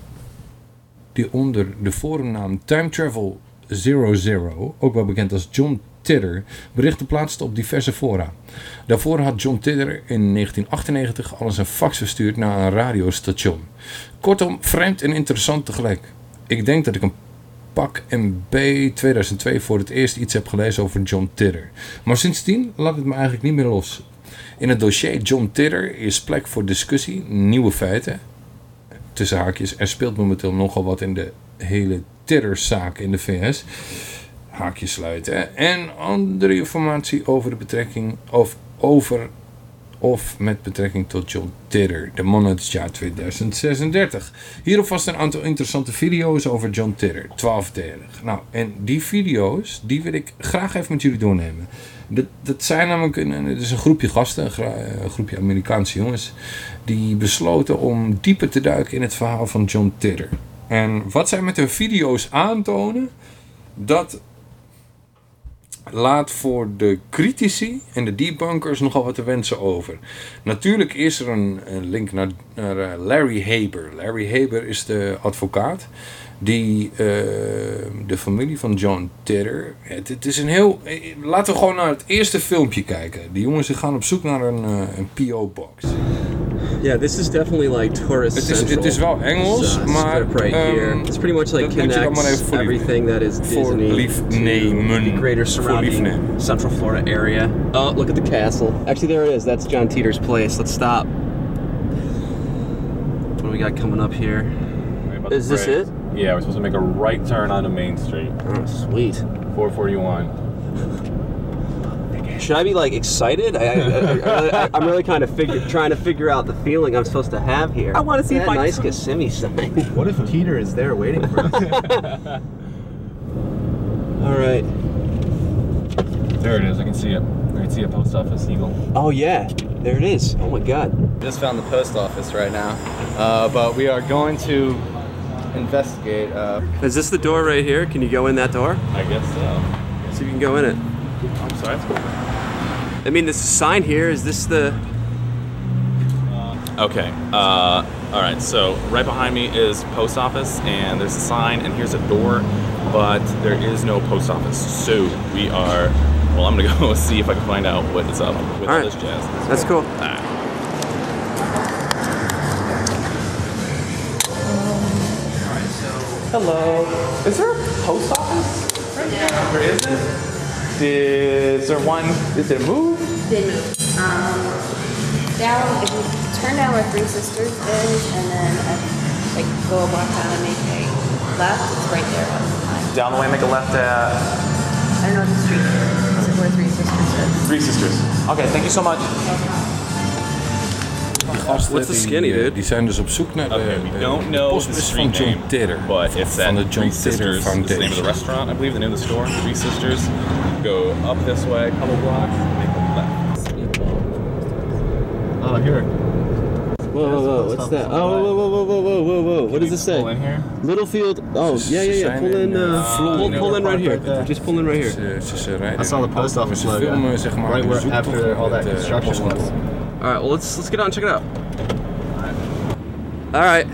die onder de forumnaam Time Travel 00, ook wel bekend als John Titter, berichten plaatste op diverse fora. Daarvoor had John Titter in 1998 al eens een fax verstuurd naar een radiostation. Kortom, vreemd en interessant tegelijk. Ik denk dat ik een pak MB 2002 voor het eerst iets heb gelezen over John Titter. Maar sindsdien laat het me eigenlijk niet meer los. In het dossier John Titter is plek voor discussie, nieuwe feiten. Tussen haakjes, er speelt momenteel nogal wat in de hele Titter-zaak in de VS. Haakjes sluiten. En andere informatie over de betrekking of over of met betrekking tot John Titter, de man uit het jaar 2036. Hierop vast een aantal interessante video's over John Titter, 12-delig. Nou, en die video's, die wil ik graag even met jullie doornemen. Dat, dat zijn namelijk een, het is een groepje gasten, een groepje Amerikaanse jongens, die besloten om dieper te duiken in het verhaal van John Titter. En wat zij met hun video's aantonen, dat laat voor de critici en de debunkers nogal wat te wensen over. Natuurlijk is er een, een link naar, eh, Larry Haber. Larry Haber is de advocaat die eh, de familie van John Titter. Het, is een heel. eh, Laten we gewoon naar het eerste filmpje kijken. Die jongens gaan op zoek naar een, een PO-box. Yeah, this is definitely like tourist Het is, central. het is wel Engels, uh, maar right ehm, here. It's pretty much like dat moet je dan maar even connects everything that is Disney lief to nemen. the greater surrounding. Central Florida area. Oh, look at the castle. Actually, there it is. That's John Teeter's place. Let's stop. What do we got coming up here? Is this it? Yeah, we're supposed to make a right turn onto Main Street. Oh, sweet. 441. Should I be like excited? I, I, I, I, am really kind of figure, trying to figure out the feeling I'm supposed to have here. I wanna see that if I nice can- Kissimmee sign. What if Peter is there waiting for us? All right. There it is. I can see it. I can see a post office eagle. Oh yeah, there it is. Oh my God. Just found the post office right now, uh, but we are going to investigate. Uh, Is this the door right here? Can you go in that door? I guess so. So you can go in it. I'm sorry. I mean, this sign here. Is this the? Okay. Uh, all right. So right behind me is post office, and there's a sign, and here's a door, but there is no post office. So we are. Well, I'm gonna go see if I can find out what is up with all All right. this jazz. That's cool. Hello. Is there a post office right here? There isn't? Did, is there one? Did it move? Did move. Um, down, if you turn down where Three Sisters is, and then uh, like go a block down and make a left, it's right there all the time. Down the way, make a left at I don't know the street. This is where Three Sisters is. Three Sisters. Okay, thank you so much. Die gasten What's the die, skinny, dude? die zijn dus op zoek naar de, Okay, we de- don't de know the postbus van street John name, Titter. but Van- it's van at de John Three Titter Sisters. Is the name of the restaurant, I believe. The name of the store, Three Sisters. Go up this way, a couple blocks, make a left. Oh, here. Whoa, whoa, whoa! What's that? Oh, whoa, whoa, whoa, whoa, whoa, whoa, whoa! What does it say? Pull in here. Littlefield. Oh, yeah, yeah, yeah. Pull in. Uh, pull, pull in right here. Just pull in right here. I saw the post office logo. filmen, zeg maar, right where after all that construction was. All right. Well, let's let's get out and check it out. All right.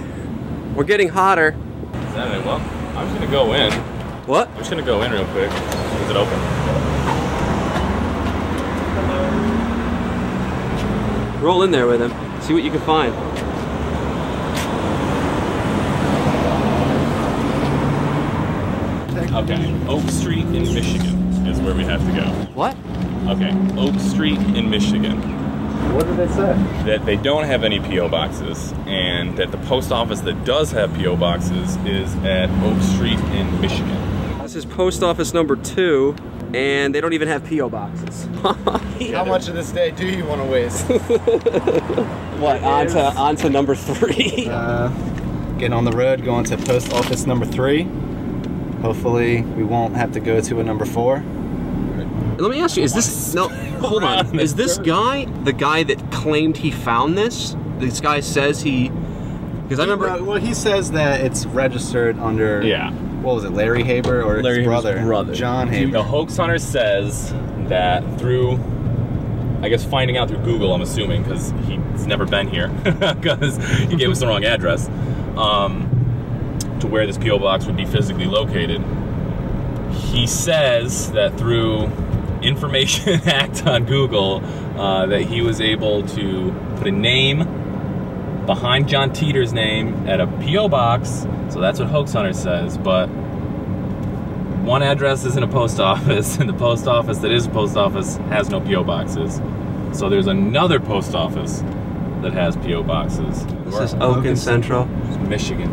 We're getting hotter. Saturday. Well, I'm just gonna go in. What? I'm just gonna go in real quick. Is it open? Roll in there with him. See what you can find. Okay. Oak Street in Michigan is where we have to go. What? Okay. Oak Street in Michigan. What did they say? That they don't have any P.O. boxes, and that the post office that does have P.O. boxes is at Oak Street in Michigan. This is post office number two, and they don't even have PO boxes. How much of this day do you want to waste? what? On to on to number three. uh, getting on the road, going to post office number three. Hopefully, we won't have to go to a number four. Let me ask you: Is this no? Hold on. Is this guy the guy that claimed he found this? This guy says he. Because I remember. Well, he says that it's registered under. Yeah. What was it, Larry Haber or Larry his brother? brother. John Haber. The hoax hunter says that through, I guess, finding out through Google, I'm assuming, because he's never been here, because he gave us the wrong address, um, to where this P.O. box would be physically located. He says that through information Act on Google, uh, that he was able to put a name behind John Teeter's name at a P.O. box. So that's what Hoax Hunter says, but one address isn't a post office, and the post office that is a post office has no P.O. boxes. So there's another post office that has P.O. boxes. This is Oaken Central. Michigan.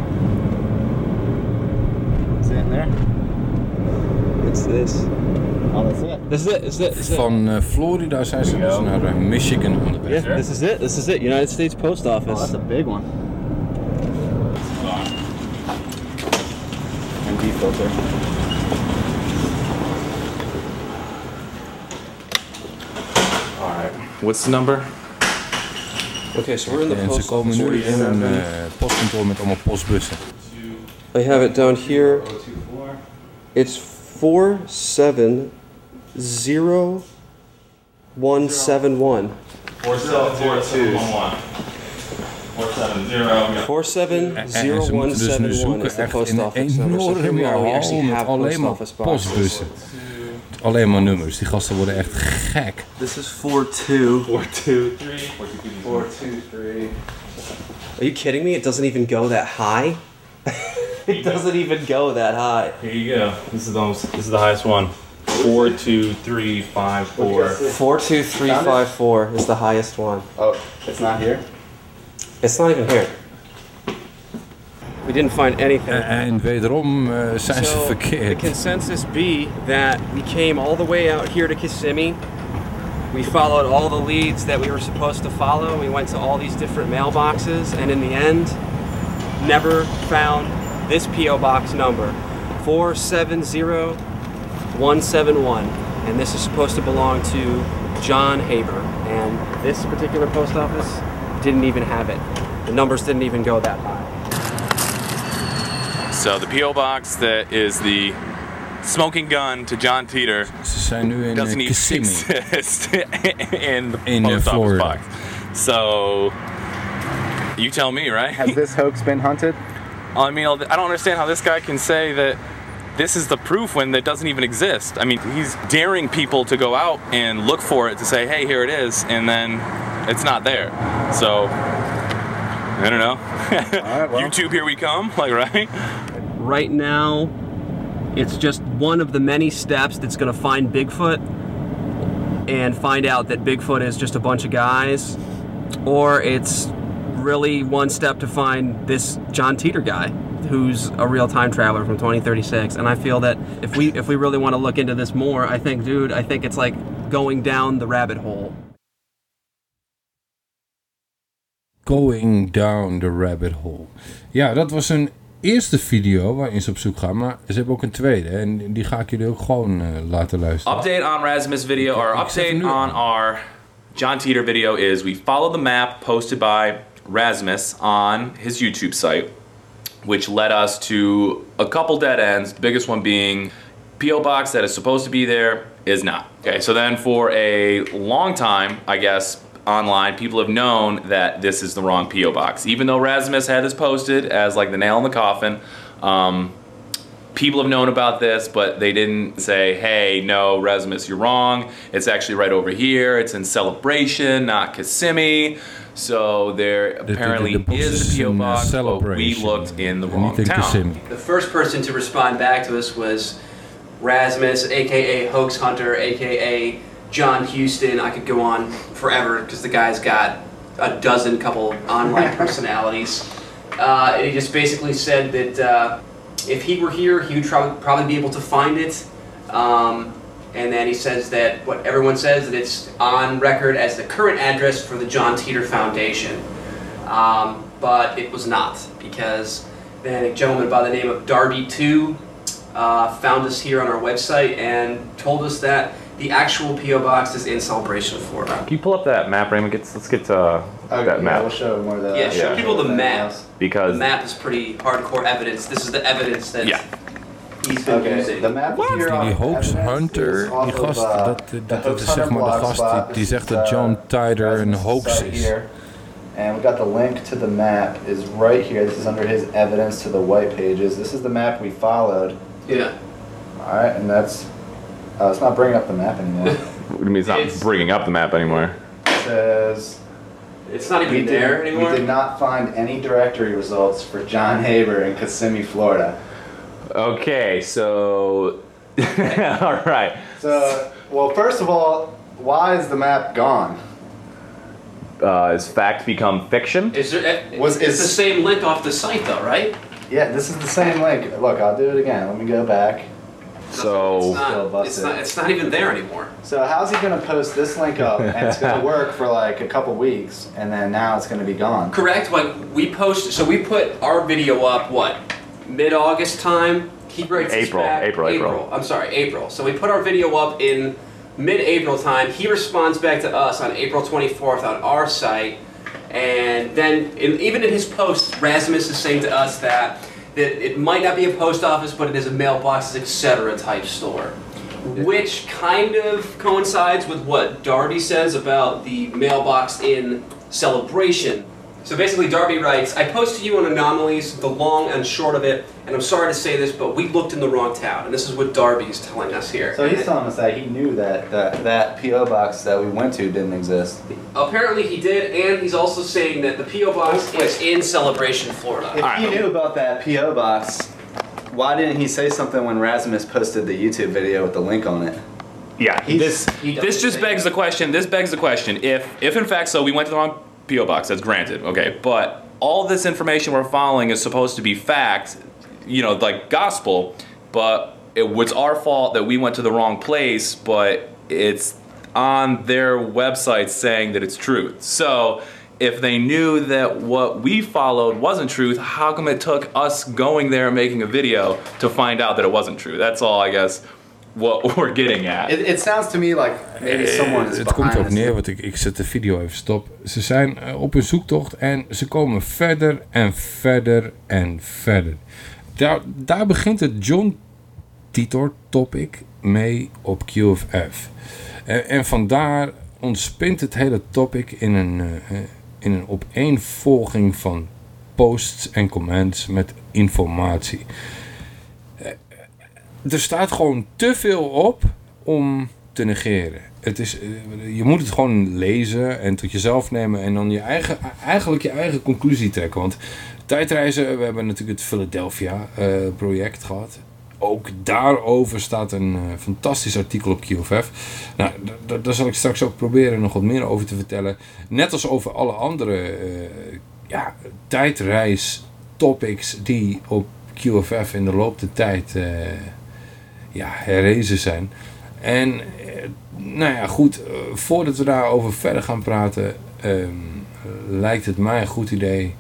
Is it in there? It's this. Oh, that's it. This is it. This is it. This is. Van eh, Florida zijn ze dus naar eh, Michigan onderweg. Yeah, this is it. This is it. United States Post Office. Oh, that's a big one. MD filter. All right. What's the number? Okay, so we're in the En ze post komen office. nu in you een have? eh, postkantoor met allemaal postbussen. I have it down here. It's four seven zero one seven one. Four seven zero seven one one. Four seven zero. Four seven En, zero en ze one moeten dus nu seven one zoeken is the echt post in een office number. So here we enorme are. We hal actually met have alleen post maar office boxes. postbussen. Alleen maar nummers. Die gasten worden echt gek. This is four two. Four two three. Four two three. Are you kidding me? It doesn't even go that high. it doesn't even go that high. Here you go. This is the most, this is the highest one. Four two three five four. Four two three five four is the highest one. Oh, it's not here? It's not even here. We didn't find anything. En, en wederom eh, zijn ze So, The consensus be that we came all the way out here to Kissimmee. We followed all the leads that we were supposed to follow. We went to all these different mailboxes, and in the end, never found this P.O. box number 470171. And this is supposed to belong to John Haber. And this particular post office didn't even have it. The numbers didn't even go that high. So the PO box that is the smoking gun to John Teeter Ze zijn nu in doesn't even exist in the In, post office box. So you tell me, right? Has this hoax been hunted? I mean, I don't understand how this guy can say that this is the proof when it doesn't even exist. I mean, he's daring people to go out and look for it to say, hey, here it is, and then it's not there. So, I don't know. YouTube, here we come, like, right? right now it's just one of the many steps that's going to find Bigfoot and find out that Bigfoot is just a bunch of guys or it's really one step to find this John Teeter guy who's a real time traveler from 2036 and I feel that if we if we really want to look into this more I think dude I think it's like going down the rabbit hole Going down the rabbit hole. Ja, dat was een eerste video waarin ze op zoek gaan. Maar ze hebben ook een tweede. En die ga ik jullie ook gewoon eh, laten luisteren. Update on Rasmus video, or update on our John Teeter video is we follow the map posted by Rasmus on his YouTube site, which led us to a couple dead ends. The biggest one being PO box that is supposed to be there is not. Okay, so then for a long time, I guess online, people have known that this is the wrong PO box, even though Rasmus had this posted as like the nail in the coffin. Um, people have known about this, but they didn't say, hey, no, Rasmus, you're wrong. It's actually right over here. It's in Celebration, not Kissimmee. So there apparently de box is is a PO in, box, but we Celebration. looked in the En wrong town. Kissimmee. The first person to respond back to us was Rasmus, aka Hoax Hunter, aka John Houston. I could go on forever because the guy's got a dozen couple online personalities. Uh, and he just basically said that uh, if he were here, he would prob- probably be able to find it. Um, and then he says that what everyone says that it's on record as the current address for the John Teeter Foundation. Um, but it was not because then a gentleman by the name of Darby2 uh, found us here on our website and told us that the actual PO box is in Celebration, Florida. Can you pull up that map, Raymond? Get, let's get to that map. we'll show more of the. Yeah, show people the map. Because the map is pretty hardcore evidence. This is the evidence that Yeah. He's been Okay, using. the map is here Die, die Hoax Hunter, is off die of, gast, uh, dat, the dat, dat Hoax is zeg Hunter maar de blog gast spot. die, die This zegt is, dat uh, John Tider een hoax site is. here. And we got the link to the map is right here. This is under his evidence to the white pages. This is the map we followed. Yeah. All right, and that's. Uh, it's not bringing up the map anymore. What do you mean it's not bringing up the map anymore? It says. It's not even we there did, anymore? We did not find any directory results for John Haber in Kissimmee, Florida. Okay, so. all right. So, well, first of all, why is the map gone? Uh, is fact become fiction? Is there, eh, Was- it's is- the same link off the site though, right? Yeah, this is the same link. Look, I'll do it again. Let me go back. So. It's not, Still it's not, it's not even there anymore. So how's he gonna post this link up and it's gonna work for like a couple weeks and then now it's gonna be gone? Correct. Like we post, so we put our video up what mid-August time. He writes April, back- April, April. I'm sorry, April. So we put our video up in mid-April time. He responds back to us on April 24th on our site, and then in, even in his post, Rasmus is saying to us that that it might not be a post office, but it is a mailboxes, etc. type store. Which kind of coincides with what Darby says about the mailbox in Celebration. So basically, Darby writes, I post to you on anomalies, the long and short of it, and I'm sorry to say this, but we looked in the wrong town. And this is what Darby's telling us here. So he's telling us that he knew that that, that PO box that we went to didn't exist. Apparently he did, and he's also saying that the P.O. Box is in Celebration, Florida. If he knew about that PO box, why didn't he say something when Rasmus posted the YouTube video with the link on it? Yeah, He's- this this just begs the question. This begs the question. If if in fact so, we went to the wrong PO box. That's granted. Okay, but all this information we're following is supposed to be fact. You know, like gospel. But it was our fault that we went to the wrong place. But it's on their website saying that it's truth. So. If they knew that what we followed wasn't truth, how come it took us going there and making a video to find out that it wasn't true? That's all, I guess, what we're getting at. It, it sounds to me like maybe someone is Eh, het komt this. neer, want ik, ik zet de video even stop. Ze zijn eh, op een zoektocht en ze komen verder en verder en verder. Daar, daar begint het John Titor topic mee op QFF. En, en vandaar ontspint het hele topic in een, eh, in een opeenvolging van posts en comments met informatie. Er staat gewoon te veel op om te negeren. Het is, eh, je moet het gewoon lezen en tot jezelf nemen en dan je eigen, eigenlijk je eigen conclusie trekken. Want tijdreizen, we hebben natuurlijk het Philadelphia eh, gehad. Ook daarover staat een eh, fantastisch artikel op QFF. Nou, daar zal ik straks ook proberen nog wat meer over te vertellen. Net als over alle andere eh, ja, tijdreis topics die op QFF in de loop der tijd ja, herrezen zijn. En eh, nou ja, goed, eh, voordat we daarover verder gaan praten, ehm, lijkt het mij een goed idee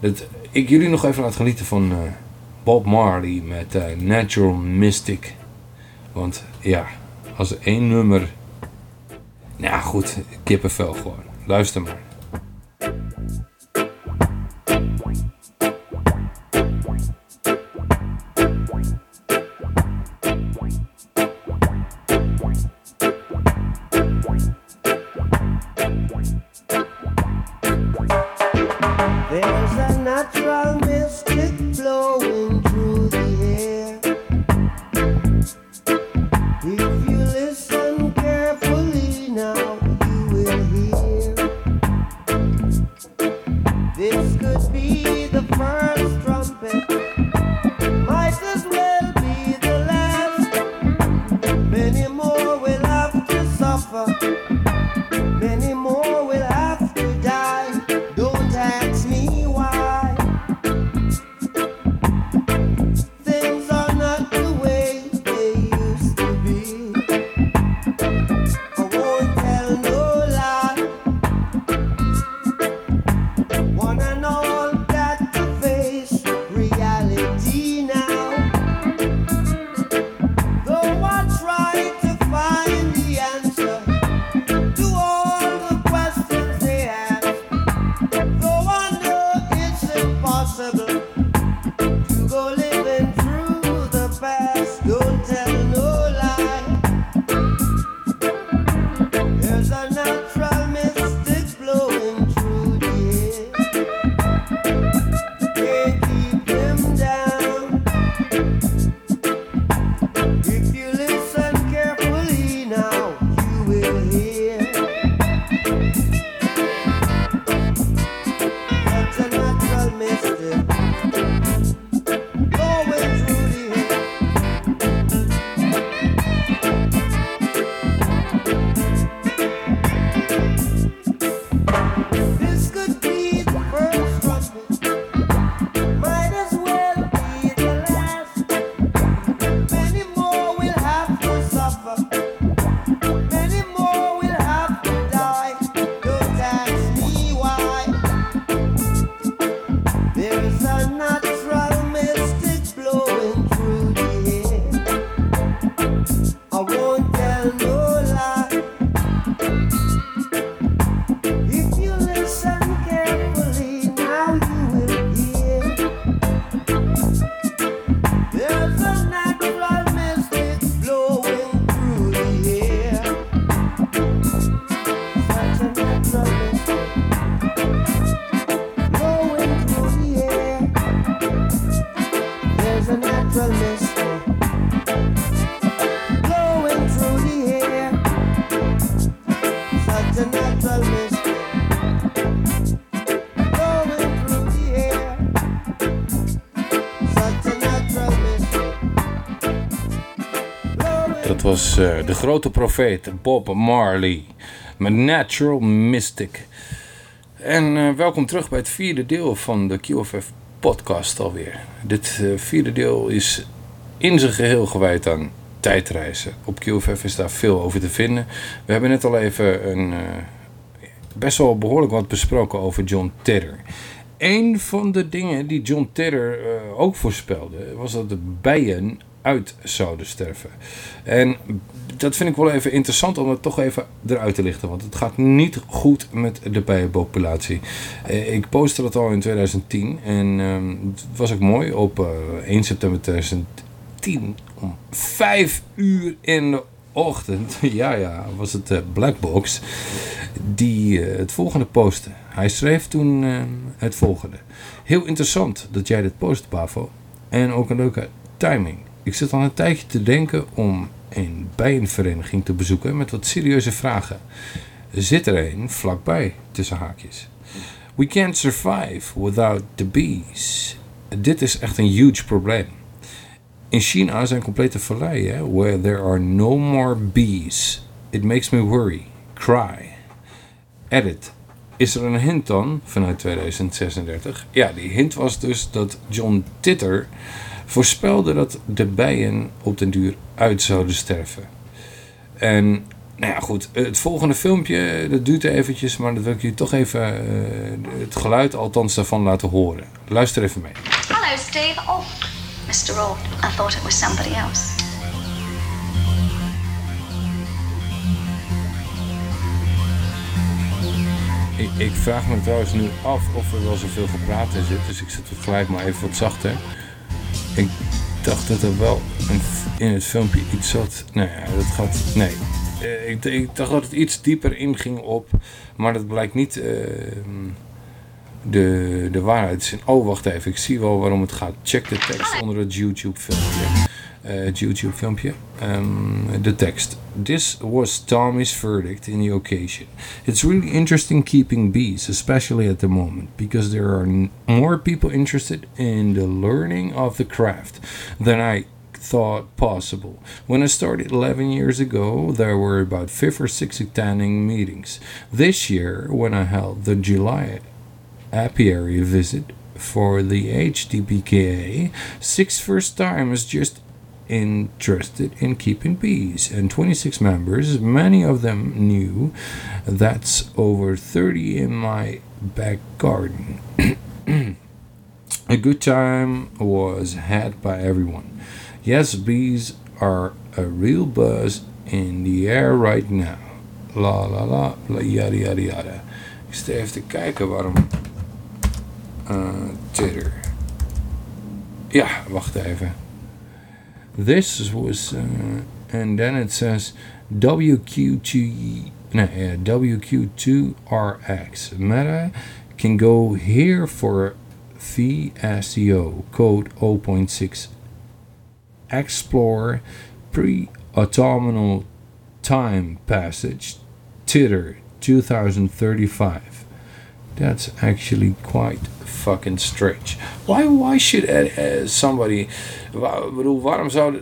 dat ik jullie nog even laat genieten van eh, Bob Marley met eh, Natural Mystic. Want ja, als één nummer. Nou goed, kippenvel gewoon. Luister maar. De grote profeet Bob Marley met Natural Mystic. En eh, welkom terug bij het vierde deel van de QFF podcast alweer. Dit eh, vierde deel is in zijn geheel gewijd aan tijdreizen. Op QFF is daar veel over te vinden. We hebben net al even een, eh, best wel behoorlijk wat besproken over John Titter. Een van de dingen die John Titter eh, ook voorspelde was dat de bijen uit zouden sterven. En dat vind ik wel even interessant om het toch even eruit te lichten. Want het gaat niet goed met de bijenpopulatie. Eh, ik postte dat al in 2010 en ehm, het was ook mooi. Op eh, 1 september 2010 om 5 uur in de ochtend, ja ja, was het eh, Blackbox, die het volgende postte. Hij schreef toen eh, het volgende. Heel interessant dat jij dit post, Pavo. En ook een leuke timing. Ik zit al een tijdje te denken om een bijenvereniging te bezoeken met wat serieuze vragen. Zit er een vlakbij, tussen haakjes. We can't survive without the bees. Dit is echt een huge probleem. In China zijn complete valleien where there are no more bees. It makes me worry, cry. Edit. Is er een hint dan vanuit 2036? Ja, die hint was dus dat John Titter voorspelde dat de bijen op den duur uit zouden sterven. En nou ja, goed, het volgende filmpje, dat duurt eventjes, maar dat wil ik je toch even eh, het geluid althans daarvan laten horen. Luister even mee. Hello, Steve. Oh, Mr. Roll. I thought it was somebody else. Ik, ik vraag me trouwens nu af of er wel zoveel gepraat in zit, dus ik zet het gelijk maar even wat zachter. Ik dacht dat er wel een, in het filmpje iets zat. Nou ja, dat gaat. Nee. Eh, ik, ik dacht dat het iets dieper inging op, maar dat blijkt niet eh, de, de waarheid te zijn. Oh, wacht even, ik zie wel waarom het gaat. Check de tekst onder het YouTube filmpje. Eh, het YouTube filmpje. Ehm, de tekst. This was Tommy's verdict in the occasion. It's really interesting keeping bees, especially at the moment, because there are more people interested in the learning of the craft than I thought possible. When I started 11 years ago, there were about 5 or 6 attending meetings. This year, when I held the July apiary visit for the HDPKA, six first timers just interested in keeping bees, and 26 members, many of them new. That's over 30 in my back garden. A good time was had by everyone. Yes, bees are a real buzz in the air right now. La la la, la yada yada yada. Ik sta even te kijken waarom. Uh, Twitter. Ja, wacht even. This was. Uh, and then it says WQ2. No, yeah, WQ2RX. Meta can go here for VSCO code 0.6 explore pre-autumnal time passage titter 2035 that's actually quite fucking strange why why should uh, uh, somebody bedoel waarom zou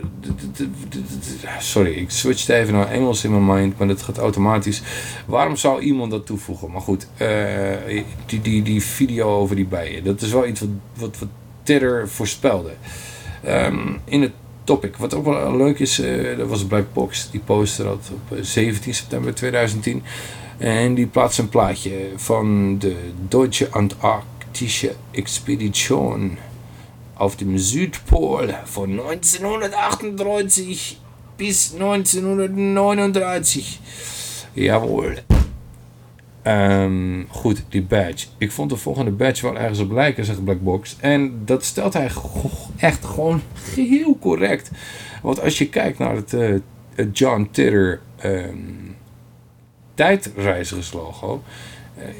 sorry ik switchte even naar Engels in mijn mind maar dat gaat automatisch waarom zou iemand dat toevoegen maar goed eh, die, die, die video over die bijen dat is wel iets wat, wat, wat Titter voorspelde Ehm, in het topic. Wat ook wel leuk is, eh, dat was Blackbox. Die postte dat op eh, 17 september 2010. En die plaatst een plaatje van de Deutsche Antarktische Expedition auf dem Südpol von 1938 bis 1939. Jawohl. Ehm, goed, die badge. Ik vond de volgende badge wel ergens op lijken, zegt Blackbox. En dat stelt hij echt gewoon geheel correct. Want als je kijkt naar het, eh, John Titter ehm tijdreizigerslogo.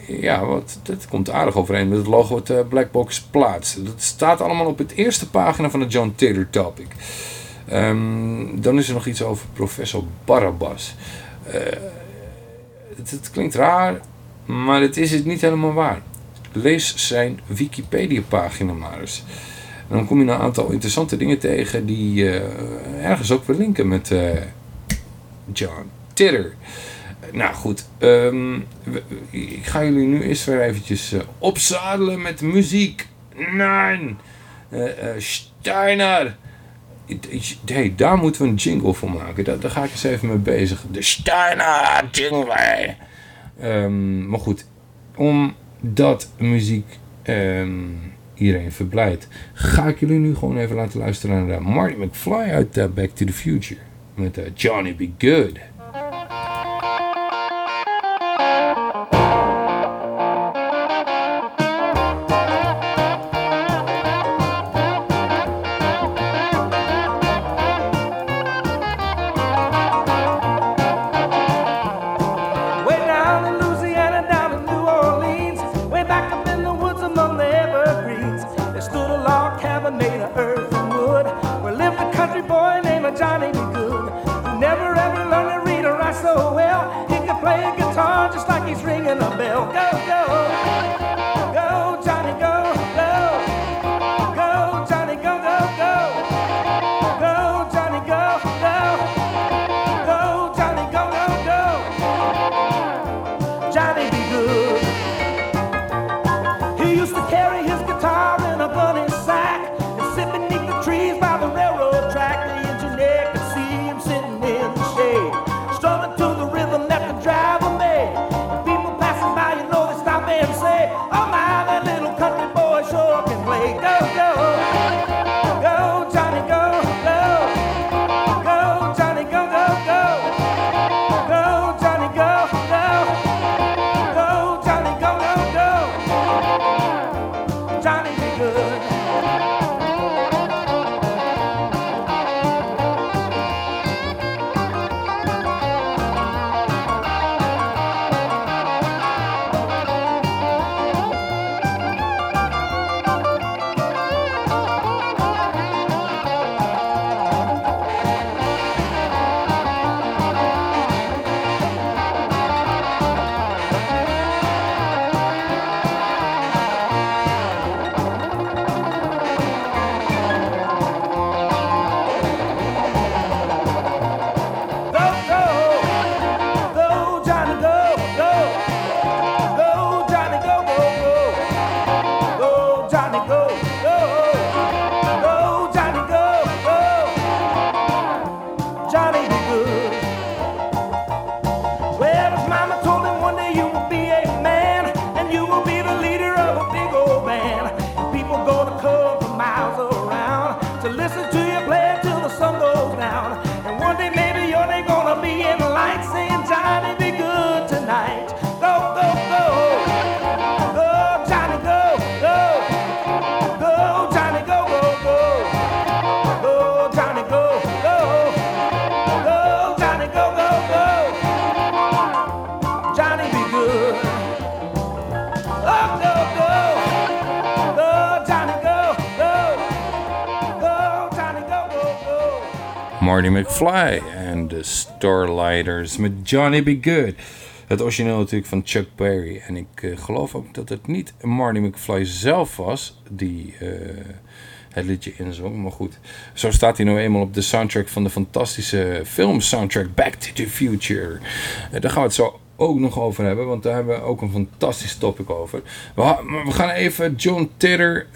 eh, ja, wat, dat komt aardig overeen met het logo wat eh, Blackbox plaatst. Dat staat allemaal op het eerste pagina van het John Titter topic. Ehm, dan is er nog iets over professor Barabbas. Eh, het, klinkt raar, maar het is het niet helemaal waar. Lees zijn Wikipedia-pagina maar eens. En dan kom je een aantal interessante dingen tegen die ergens ook weer linken met John Titter. Nou goed, ehm, ik ga jullie nu eerst weer eventjes eh, opzadelen met muziek. Nee, Eh, eh, Steiner. Hey, daar moeten we een jingle voor maken. Daar, daar ga ik eens even mee bezig. De Steiner jingle. Ehm, maar goed, omdat muziek ehm, iedereen verblijdt, ga ik jullie nu gewoon even laten luisteren naar Marty McFly uit Back to the Future. Met Johnny Be Good. McFly en de Starlighters met Johnny B. Good. Het origineel natuurlijk van Chuck Berry. En ik eh, geloof ook dat het niet Marty McFly zelf was die eh, het liedje inzong. Maar goed, zo staat hij nou eenmaal op de soundtrack van de fantastische film soundtrack Back to the Future. Eh, daar gaan we het zo ook nog over hebben, want daar hebben we ook een fantastisch topic over. We, we gaan even John Titter,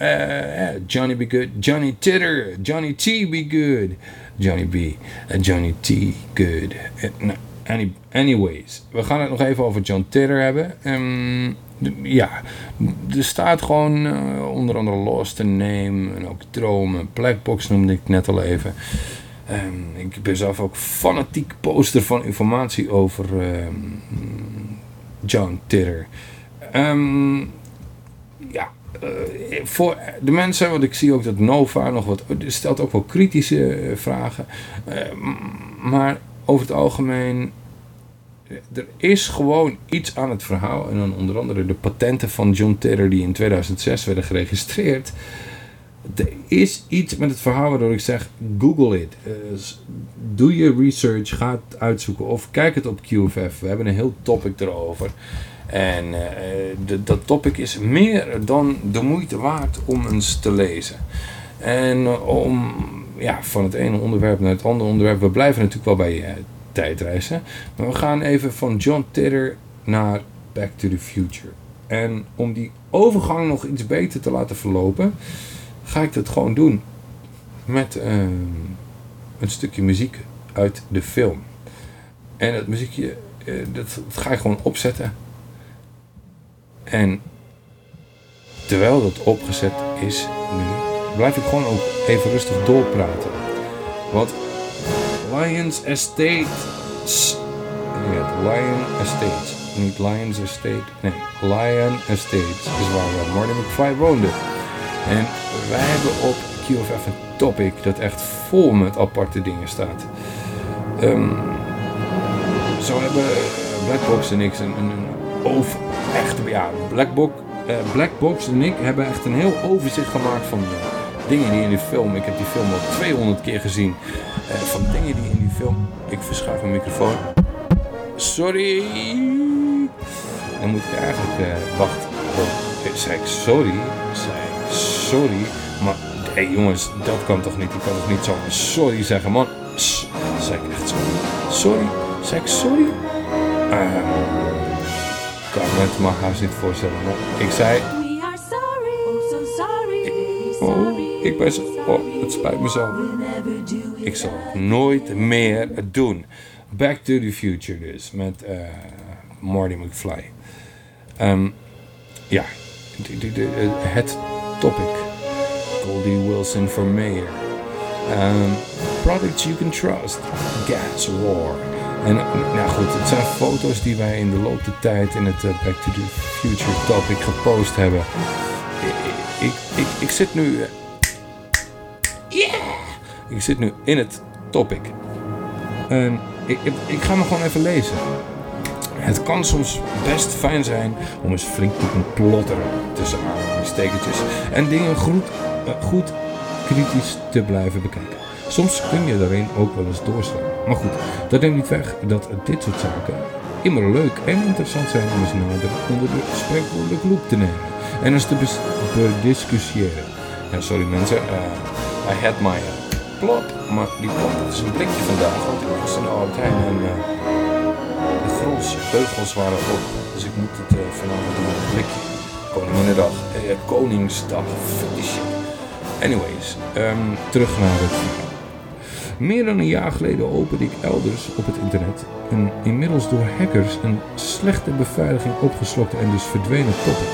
Johnny B. Good, Johnny Titter, Johnny T. B. Good, Johnny B. en Johnny T. Good. Eh, nou, any- anyways, we gaan het nog even over John Titter hebben. Ehm, ja, er staat gewoon eh, onder andere Lost in Name en ook Dromen, Blackbox noemde ik net al even. Ehm, ik ben zelf ook fanatiek poster van informatie over ehm, John Titter. Eh, voor de mensen, want ik zie ook dat Nova nog wat stelt ook wel kritische eh, vragen. Eh, maar over het algemeen, eh, er is gewoon iets aan het verhaal. En dan onder andere de patenten van John Titter die in 2006 werden geregistreerd. Er is iets met het verhaal waardoor ik zeg, google it. Eh, doe je research, ga het uitzoeken of kijk het op QFF. We hebben een heel topic erover. En eh, dat topic is meer dan de moeite waard om eens te lezen. En eh, om ja, van het ene onderwerp naar het andere onderwerp, we blijven natuurlijk wel bij eh, tijdreizen. Maar we gaan even van John Titter naar Back to the Future. En om die overgang nog iets beter te laten verlopen, ga ik dat gewoon doen met ehm, een stukje muziek uit de film. En dat muziekje, dat ga ik gewoon opzetten. En terwijl dat opgezet is nu, blijf ik gewoon ook even rustig doorpraten. Want Lions Estate. Ja, Lion Estate. Niet Lions Estate. Nee, Lion Estate is waar Marty McFly woonde. En wij hebben op QFF een topic dat echt vol met aparte dingen staat. Ehm, zo hebben eh, Blackbox en ik een, een over, echt, ja, Blackbox, eh, Blackbox en ik hebben echt een heel overzicht gemaakt van dingen die in die film, ik heb die film al 200 keer gezien, eh, van dingen die in die film, ik verschuif mijn microfoon, sorry, dan moet ik eigenlijk, eh wacht, oh, zei ik sorry, zei ik sorry, maar hé jongens, dat kan toch niet, ik kan toch niet zo sorry zeggen, man, zei ik echt sorry, sorry, zei ik sorry, Ehm, kan me het maar haast niet voorstellen, maar ik zei, We are sorry, oh so sorry. oh, ik ben zo, oh, het spijt me zo. Ik zal het nooit meer doen. Back to the Future dus, met eh, Marty McFly. Ehm, ja, eh, het topic. Goldie Wilson for mayor. Ehm, products you can trust. Gas War. En nou goed, het zijn foto's die wij in de loop der tijd in het eh, Back to the Future topic gepost hebben. Ik, ik, ik, ik zit nu... eh, ik zit nu in het topic. En ik, ik, ik ga me gewoon even lezen. Het kan soms best fijn zijn om eens flink te plotteren tussen aanhalingstekentjes en dingen goed, eh, goed kritisch te blijven bekijken. Soms kun je daarin ook wel eens doorslaan. Maar goed, dat neemt niet weg dat dit soort zaken immer leuk en interessant zijn om eens nader onder de spreekwoordelijke loep te nemen. En eens te bediscussiëren. Ja, sorry mensen, eh, I had my eh, plot, maar die plot is een blikje vandaag, want ik was in de Heijn en eh, de gros beugels waren op. Dus ik moet het vanavond doen met een blikje. Koninginnedag, Koningsdag, fuck. Anyways, ehm, terug naar het. Meer dan een jaar geleden opende ik elders op het internet een inmiddels door hackers een slechte beveiliging opgeslokte en dus verdwenen topic.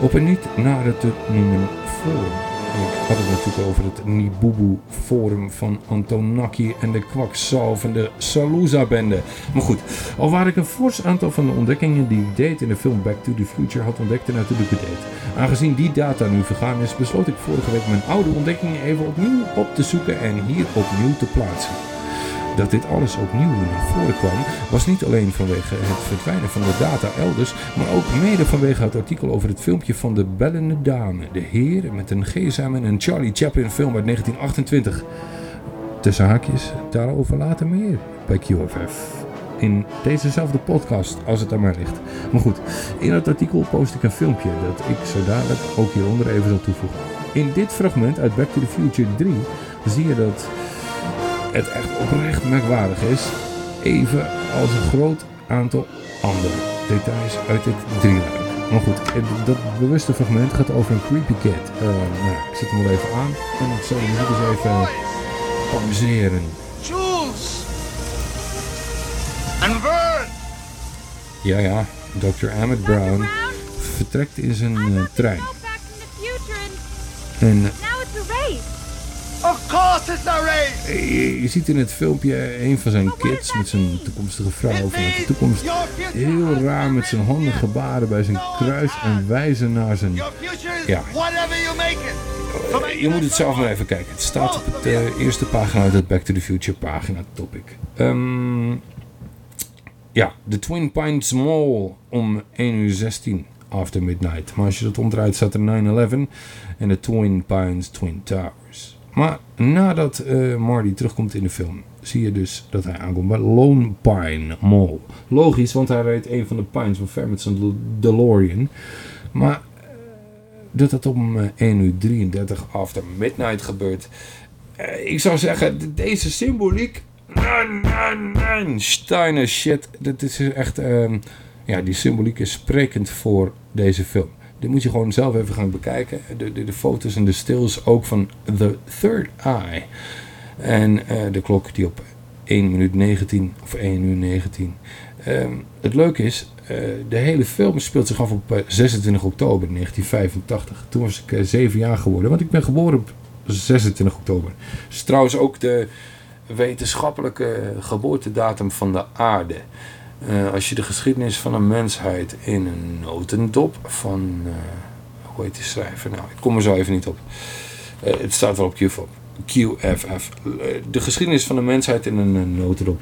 Op een niet nader te noemen forum. Ik had het natuurlijk over het Nibubu forum van Antonaki en de kwakzalvende Salusa-bende. Maar goed, al waar ik een fors aantal van de ontdekkingen die ik deed in de film Back to the Future had ontdekt en natuurlijk deed. Aangezien die data nu vergaan is, besloot ik vorige week mijn oude ontdekkingen even opnieuw op te zoeken en hier opnieuw te plaatsen. Dat dit alles opnieuw naar voren kwam, was niet alleen vanwege het verdwijnen van de data elders, maar ook mede vanwege het artikel over het filmpje van de bellende dame, de heer met een gsm en een Charlie Chaplin film uit 1928. tussen haakjes, daarover later meer bij QFF. In dezezelfde podcast, als het aan mij ligt. Maar goed, in het artikel post ik een filmpje dat ik zo dadelijk ook hieronder even zal toevoegen. In dit fragment uit Back to the Future 3 zie je dat het echt oprecht merkwaardig is. Even als een groot aantal andere details uit dit drieluik. Maar goed, het- dat bewuste fragment gaat over een creepy cat. Eh, nou, ik zet hem wel even aan en ik zal hem eens even pauzeren. Jules! And Vern! Ja, ja, Dr. Emmett Brown vertrekt in zijn eh, trein. En Race! eh, je, je ziet in het filmpje een van zijn kids met zijn toekomstige vrouw vanuit de toekomst heel raar met zijn handen gebaren bij zijn kruis en wijzen naar zijn... Ja, Whatever you make it! Eh, Je moet het zelf maar even kijken. Het staat op het eh, eerste pagina uit het Back to the Future pagina topic. Ehm, ja, de Twin Pines Mall om 1 uur 16 after midnight. Maar als je dat omdraait staat er 9-11 en de Twin Pines Twin Towers. Maar nadat eh, Marty terugkomt in de film, zie je dus dat hij aankomt bij Lone Pine Mall. Logisch, want hij reed een van de Pines van ver met DeLorean. Maar dat het om eh, 1 uur 33 after midnight gebeurt. Eh, ik zou zeggen, deze symboliek. Steiner shit. Dat is echt. ehm, ja, die symboliek is sprekend voor deze film. Dit moet je gewoon zelf even gaan bekijken. De, de, de foto's en de stills ook van The Third Eye. En eh, de klok die op 1 minuut 19 of 1 uur 19. Ehm, het leuke is, eh, de hele film speelt zich af op eh, 26 oktober 1985. Toen was ik eh, 7 jaar geworden, want ik ben geboren op 26 oktober. Dat is trouwens ook de wetenschappelijke geboortedatum van de aarde. Eh, als je de geschiedenis van de mensheid in een notendop van, eh, hoe heet die schrijver? Nou, ik kom er zo even niet op. Eh, het staat wel op QFF. QFF. De geschiedenis van de mensheid in een notendop.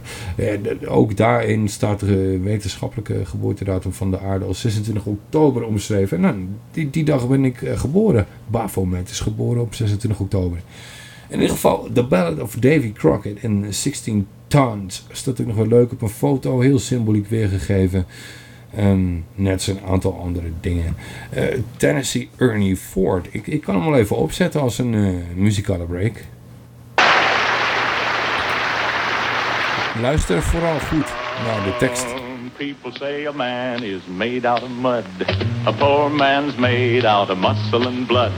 Ook daarin staat de wetenschappelijke geboortedatum van de aarde als 26 oktober omschreven. En nou, die, die dag ben ik geboren. Baphomet is geboren op 26 oktober. In ieder geval, The Ballad of Davy Crockett in 16 Tons. Staat ook nog wel leuk op een foto, heel symboliek weergegeven. Ehm, net zo'n aantal andere dingen. Eh, Tennessee Ernie Ford. Ik, ik kan hem wel even opzetten als een eh, muzikale break. Luister vooral goed naar de tekst. People say a man is made out of mud. A poor man's made out of muscle and blood.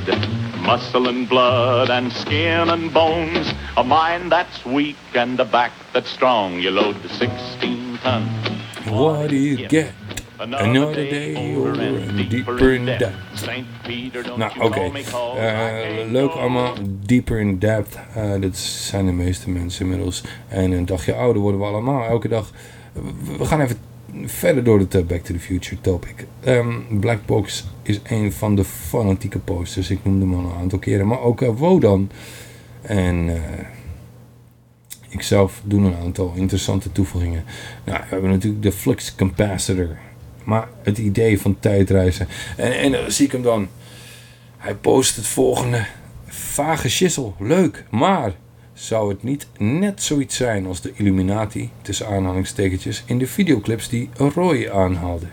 Muscle and blood and skin and bones. A mind that's weak and a back that's strong. You load the 16 ton. What do you get? Another day over and deeper in depth. Nou, oké. call Eh, leuk allemaal. Deeper in depth. Eh, dat zijn de meeste mensen inmiddels. En een dagje ouder worden we allemaal. Elke dag. We gaan even verder door eh, Back to the Future topic. Ehm, Black Box is een van de fanatieke posters. Ik noemde hem al een aantal keren. Maar ook eh, Wodan. En eh, ik zelf doe een aantal interessante toevoegingen. Nou, we hebben natuurlijk de Flux Capacitor. Maar het idee van tijdreizen. En, en dan zie ik hem dan. Hij post het volgende. Vage schissel, leuk, maar zou het niet net zoiets zijn als de Illuminati, tussen aanhalingstekentjes, in de videoclips die Roy aanhaalde?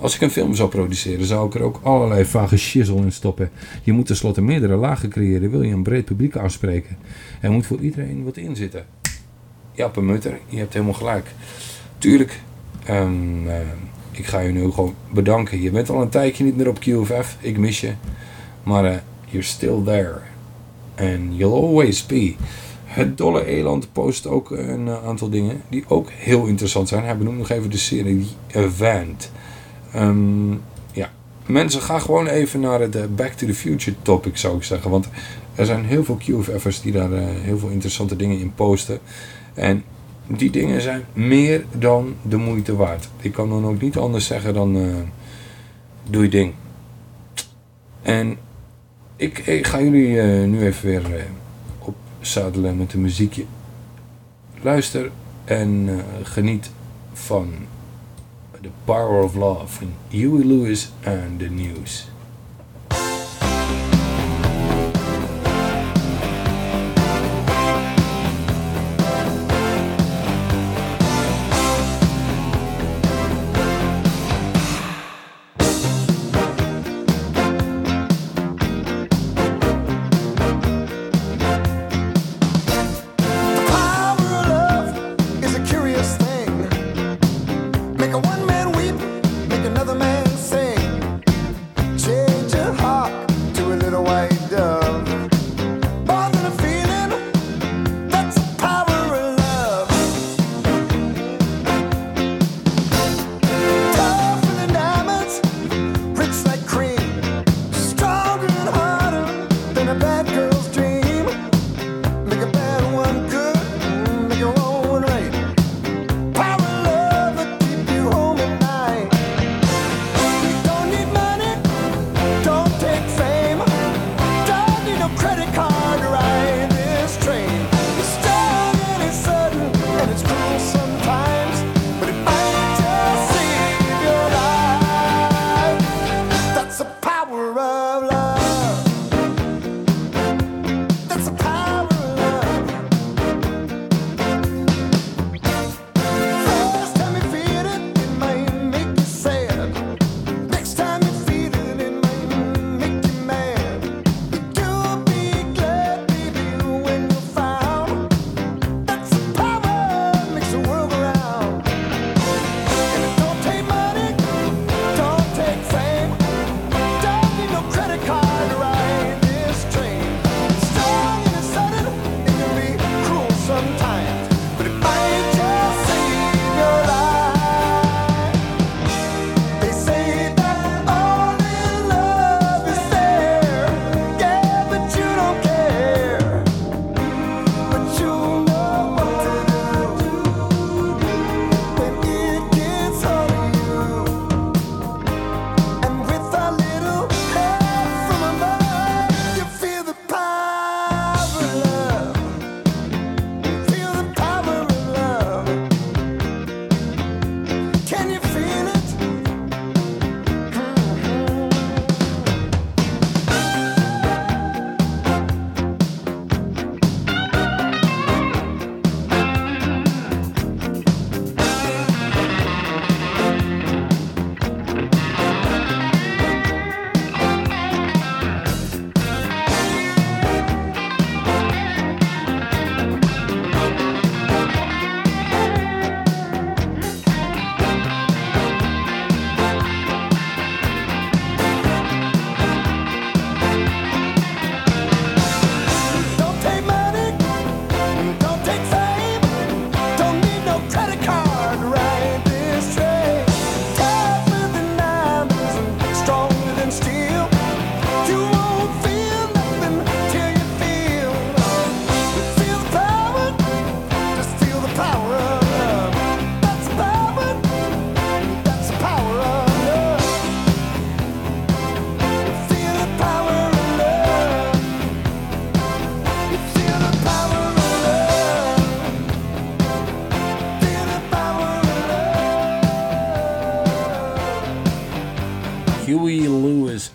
Als ik een film zou produceren, zou ik er ook allerlei vage schissel in stoppen. Je moet tenslotte meerdere lagen creëren, wil je een breed publiek aanspreken. Er moet voor iedereen wat in zitten. Ja, Mutter, je hebt helemaal gelijk. Tuurlijk, ehm, eh, ik ga je nu gewoon bedanken. Je bent al een tijdje niet meer op QFF, ik mis je. Maar eh, you're still there. And you'll always be. Het Dolle Eland post ook een eh, aantal dingen die ook heel interessant zijn. Hij benoemt nog even de serie Event. Ehm, ja, mensen gaan gewoon even naar het eh, Back to the Future topic zou ik zeggen. Want er zijn heel veel QFF'ers die daar eh, heel veel interessante dingen in posten. En die dingen zijn meer dan de moeite waard. Ik kan dan ook niet anders zeggen dan doe je ding. En ik, ik ga jullie nu even weer opzadelen met een muziekje. Luister en eh, geniet van The Power of Love van Huey Lewis en The News.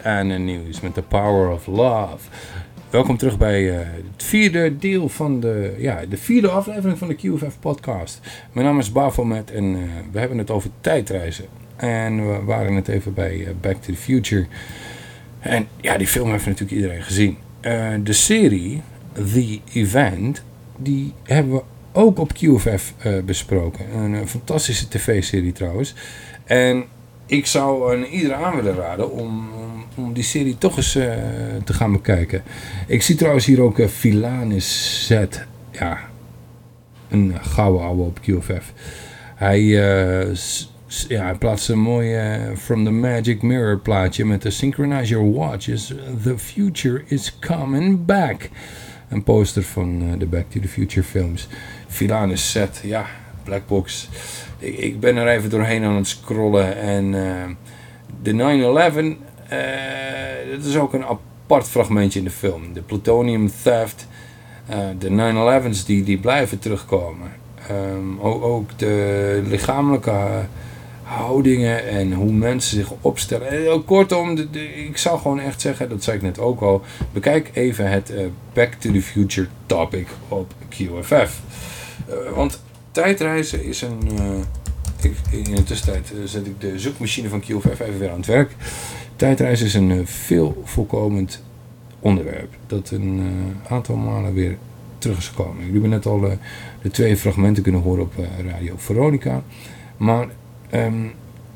Aan het nieuws met The Power of Love. Welkom terug bij eh, het vierde deel van de, ja, de vierde aflevering van de QFF podcast. Mijn naam is Bafomet en eh, we hebben het over tijdreizen. En we waren het even bij eh, Back to the Future. En ja, die film heeft natuurlijk iedereen gezien. De serie, The Event, die hebben we ook op QFF besproken. Een, eh, fantastische tv-serie trouwens. En ik zou aan iedereen aan willen raden om, om, die serie toch eens eh, te gaan bekijken. Ik zie trouwens hier ook uh, Z. Ja, een gouden ouwe op QFF. Hij, eh, ja, hij plaatst een mooi From the Magic Mirror plaatje met de Synchronize Your Watches. The future is coming back. Een poster van de Back to the Future films. Vilanis Z, ja, Blackbox. Ik, ik ben er even doorheen aan het scrollen en de 9-11, eh, dat is ook een apart fragmentje in de film. De plutonium theft, eh, de 9-11's die, die blijven terugkomen. Ehm, ook, ook de lichamelijke eh, houdingen en hoe mensen zich opstellen. En, ook kortom, de, ik zou gewoon echt zeggen, dat zei ik net ook al, bekijk even het eh, Back to the Future topic op QFF. Eh, want tijdreizen is een... eh, ik, in de tussentijd eh, zet ik de zoekmachine van QFF even weer aan het werk. Tijdreizen is een eh, veel voorkomend onderwerp. Dat een eh, aantal malen weer terug is gekomen. Jullie hebben net al eh, de twee fragmenten kunnen horen op Radio Veronica. Maar ehm,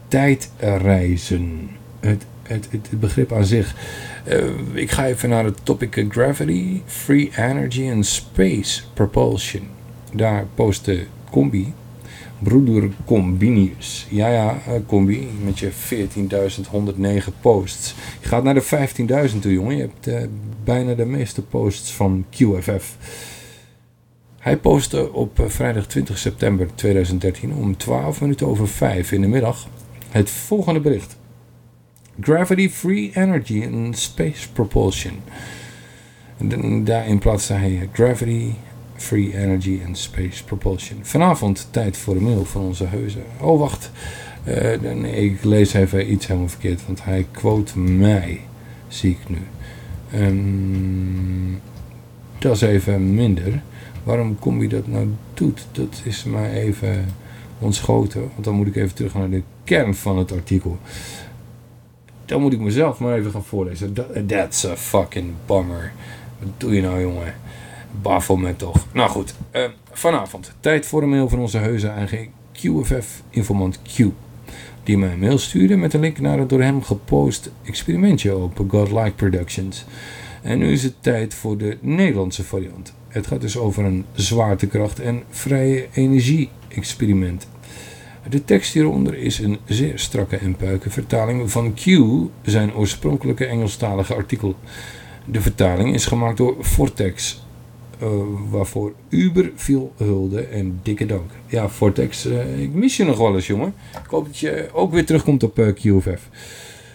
tijdreizen. Het, het, het, begrip aan zich. Ik ga even naar het topic Gravity, Free Energy and Space Propulsion. Daar post de combi, broeder Combinius. Ja, ja, eh, combi, met je 14.109 posts. Je gaat naar de 15.000 toe, jongen. Je hebt eh, bijna de meeste posts van QFF. Hij postte op eh, vrijdag 20 september 2013 om 12 minuten over 5 in de middag het volgende bericht. Gravity Free Energy and Space Propulsion. En daarin plaatste hij Gravity Free Energy and Space Propulsion. Vanavond tijd voor de mail van onze heuzen. Oh wacht, Eh, nee, ik lees even iets helemaal verkeerd, want hij quote mij, zie ik nu. Ehm, dat is even minder. Waarom kom dat nou doet, dat is mij even ontschoten. Want dan moet ik even terug naar de kern van het artikel. Dan moet ik mezelf maar even gaan voorlezen. Dat- That's a fucking bummer. Wat doe je nou, jongen? Baphomet toch. Nou goed, eh, vanavond. Tijd voor een mail van onze heuse eigen QFF-informant Q. Die mij een mail stuurde met een link naar het door hem gepost experimentje op Godlike Productions. En nu is het tijd voor de Nederlandse variant. Het gaat dus over een zwaartekracht- en vrije energie-experiment. De tekst hieronder is een zeer strakke en puike vertaling van Q, zijn oorspronkelijke Engelstalige artikel. De vertaling is gemaakt door Vortex, eh, waarvoor uber veel hulde en dikke dank. Ja, Vortex, eh, ik mis je nog wel eens, jongen. Ik hoop dat je ook weer terugkomt op eh, QFF.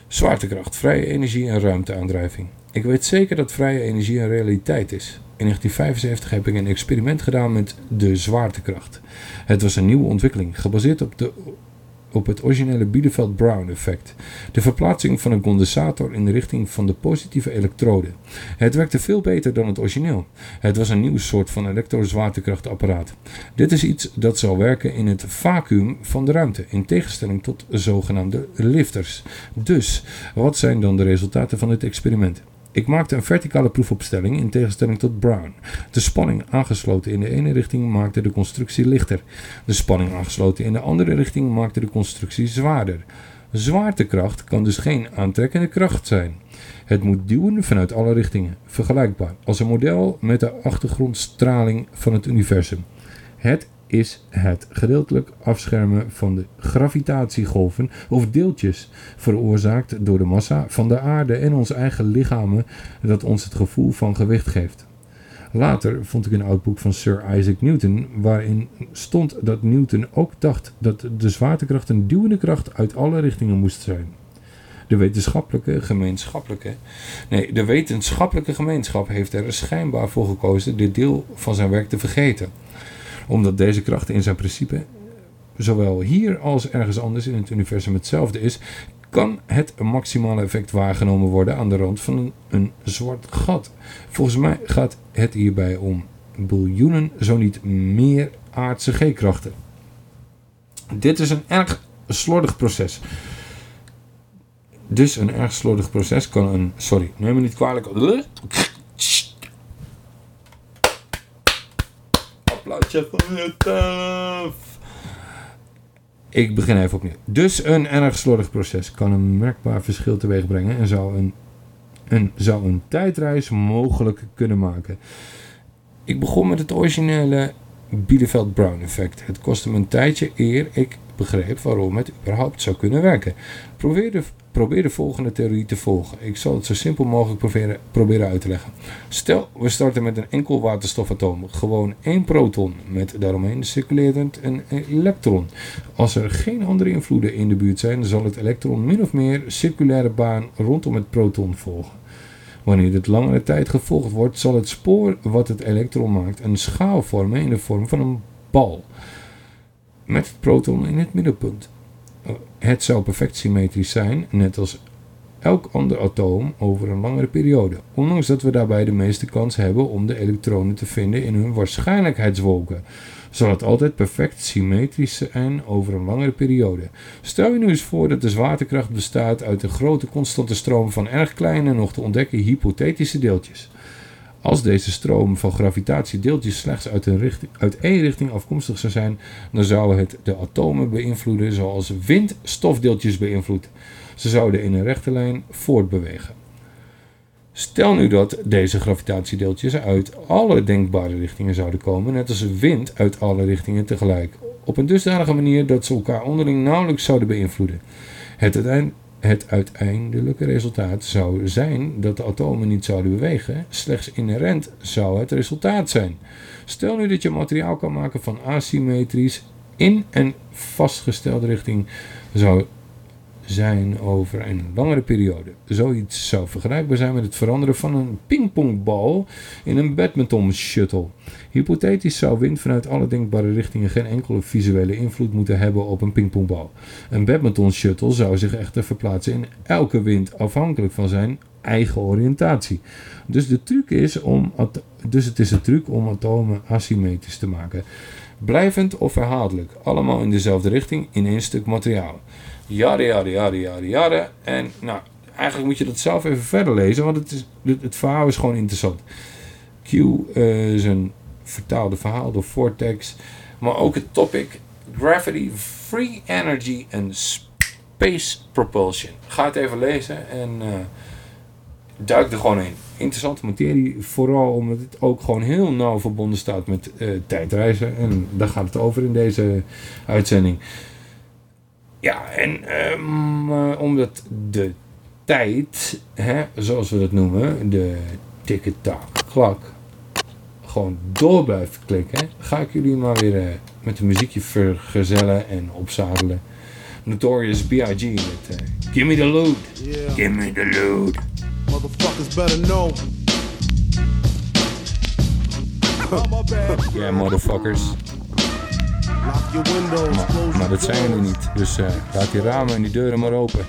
Zwaartekracht, vrije energie en ruimteaandrijving. Ik weet zeker dat vrije energie een realiteit is. In 1975 heb ik een experiment gedaan met de zwaartekracht. Het was een nieuwe ontwikkeling, gebaseerd op, de, op het originele Bielefeld-Brown effect. De verplaatsing van een condensator in de richting van de positieve elektrode. Het werkte veel beter dan het origineel. Het was een nieuw soort van elektrozwaartekrachtapparaat. Dit is iets dat zal werken in het vacuüm van de ruimte, in tegenstelling tot zogenaamde lifters. Dus, wat zijn dan de resultaten van dit experiment? Ik maakte een verticale proefopstelling in tegenstelling tot Brown. De spanning aangesloten in de ene richting maakte de constructie lichter. De spanning aangesloten in de andere richting maakte de constructie zwaarder. Zwaartekracht kan dus geen aantrekkende kracht zijn. Het moet duwen vanuit alle richtingen, vergelijkbaar als een model met de achtergrondstraling van het universum. Het is het gedeeltelijk afschermen van de gravitatiegolven of deeltjes veroorzaakt door de massa van de aarde en onze eigen lichamen dat ons het gevoel van gewicht geeft. Later vond ik een oud boek van Sir Isaac Newton waarin stond dat Newton ook dacht dat de zwaartekracht een duwende kracht uit alle richtingen moest zijn. De wetenschappelijke gemeenschappelijke. Nee, de wetenschappelijke gemeenschap heeft er schijnbaar voor gekozen dit deel van zijn werk te vergeten. Omdat deze kracht in zijn principe zowel hier als ergens anders in het universum hetzelfde is, kan het maximale effect waargenomen worden aan de rand van een, zwart gat. Volgens mij gaat het hierbij om biljoenen, zo niet meer aardse G-krachten. Dit is een erg slordig proces. Dus een erg slordig proces kan een... Sorry, neem me niet kwalijk. Applausje voor jezelf. Ik begin even opnieuw. Dus een erg slordig proces kan een merkbaar verschil teweeg brengen en zou een, een, zou een tijdreis mogelijk kunnen maken. Ik begon met het originele Bielefeld-Brown effect. Het kostte me een tijdje eer ik begreep waarom het überhaupt zou kunnen werken. Probeer de, probeer de volgende theorie te volgen. Ik zal het zo simpel mogelijk proberen, proberen uit te leggen. Stel, we starten met een enkel waterstofatoom. Gewoon één proton. Met daaromheen circulerend een elektron. Als er geen andere invloeden in de buurt zijn, zal het elektron min of meer circulaire baan rondom het proton volgen. Wanneer dit langere tijd gevolgd wordt, zal het spoor wat het elektron maakt een schaal vormen in de vorm van een bal. Met het proton in het middelpunt. Het zou perfect symmetrisch zijn, net als elk ander atoom over een langere periode. Ondanks dat we daarbij de meeste kans hebben om de elektronen te vinden in hun waarschijnlijkheidswolken, zal het altijd perfect symmetrisch zijn over een langere periode. Stel je nu eens voor dat de zwaartekracht bestaat uit een grote constante stroom van erg kleine, nog te ontdekken hypothetische deeltjes. Als deze stroom van gravitatie-deeltjes slechts uit, een richting, uit één richting afkomstig zou zijn, dan zou het de atomen beïnvloeden zoals wind stofdeeltjes beïnvloedt. Ze zouden in een rechte lijn voortbewegen. Stel nu dat deze gravitatiedeeltjes uit alle denkbare richtingen zouden komen, net als wind uit alle richtingen tegelijk, op een dusdanige manier dat ze elkaar onderling nauwelijks zouden beïnvloeden. Het, het uiteindelijke resultaat zou zijn dat de atomen niet zouden bewegen, slechts inherent zou het resultaat zijn. Stel nu dat je materiaal kan maken van asymmetrisch in een vastgestelde richting zou zijn over een langere periode. Zoiets zou vergelijkbaar zijn met het veranderen van een pingpongbal in een badminton shuttle. Hypothetisch zou wind vanuit alle denkbare richtingen geen enkele visuele invloed moeten hebben op een pingpongbal. Een badminton shuttle zou zich echter verplaatsen in elke wind afhankelijk van zijn eigen oriëntatie. Dus, de truc is om dus het is een truc om atomen asymmetrisch te maken. Blijvend of herhaaldelijk, allemaal in dezelfde richting in één stuk materiaal. Jade, jade, jade, jade, jade. En nou, eigenlijk moet je dat zelf even verder lezen, want het, is, het, verhaal is gewoon interessant. Q eh, is een vertaalde verhaal door Vortex, maar ook het topic Gravity, Free Energy en Space Propulsion. Ga het even lezen en eh, duik er gewoon in. Interessante materie, vooral omdat het ook gewoon heel nauw verbonden staat met eh, tijdreizen. En daar gaat het over in deze uitzending. Ja, en ehm, eh, omdat de tijd, hè, zoals we dat noemen, de tikke-tak, klak, gewoon door blijft klikken, ga ik jullie maar weer eh, met een muziekje vergezellen en opzadelen. Notorious B.I.G. met eh, Give Me The Loot. Give Me The Loot. Motherfuckers better know. Ja, motherfuckers. Lock your windows, Maar, close maar dat zijn doors. niet. Dus eh, laat die ramen en die deuren maar open.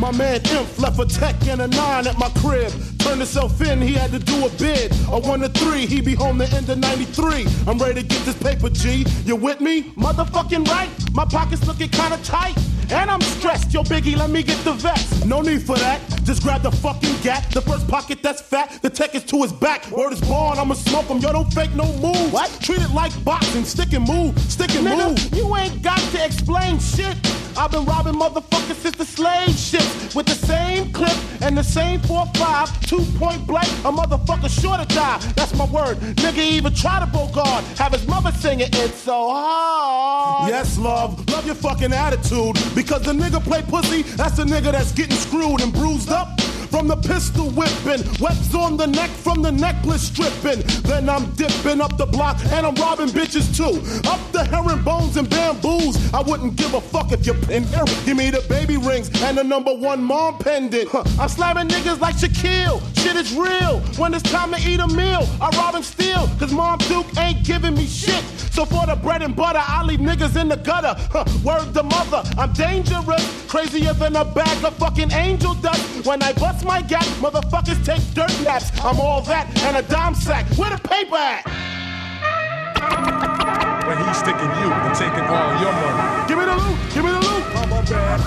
My man Imp left a tech and a nine at my crib. Turned himself in, he had to do a bid. A one to three, he be home the end of 93. I'm ready to get this paper, G. You with me? Motherfucking right. My pockets looking kinda tight. And I'm stressed. Yo, Biggie, let me get the vest. No need for that. Just grab the fucking gat. The first pocket that's fat. The tech is to his back. Word is born, I'ma smoke him. Yo, don't fake no move. What? Treat it like boxing. Stick and move. Stick and Nigga, move. You ain't got to explain shit. I've been robbing motherfuckers since the slave ships with the same clip and the same 4-5, two point blank, a motherfucker sure to die. That's my word. Nigga even try to bogard, have his mother singing it's so hard. Yes, love, love your fucking attitude because the nigga play pussy, that's the nigga that's getting screwed and bruised up. From the pistol whipping, webs on the neck from the necklace stripping. Then I'm dipping up the block and I'm robbing bitches too. Up the herringbones and bamboos. I wouldn't give a fuck if you're in here. Give me the baby rings and the number one mom pendant. Huh, I'm slamming niggas like Shaquille. Shit is real. When it's time to eat a meal, I rob and steal. Cause Mom Duke ain't giving me shit. So for the bread and butter, I leave niggas in the gutter. Huh, word to mother, I'm dangerous. Crazier than a bag of fucking angel dust. When I bust my gap, motherfuckers take dirt naps. I'm all that and a dime sack. Where the paper at? But he's sticking you and taking all your money. Give me the loot, give me the loot. I'm a bad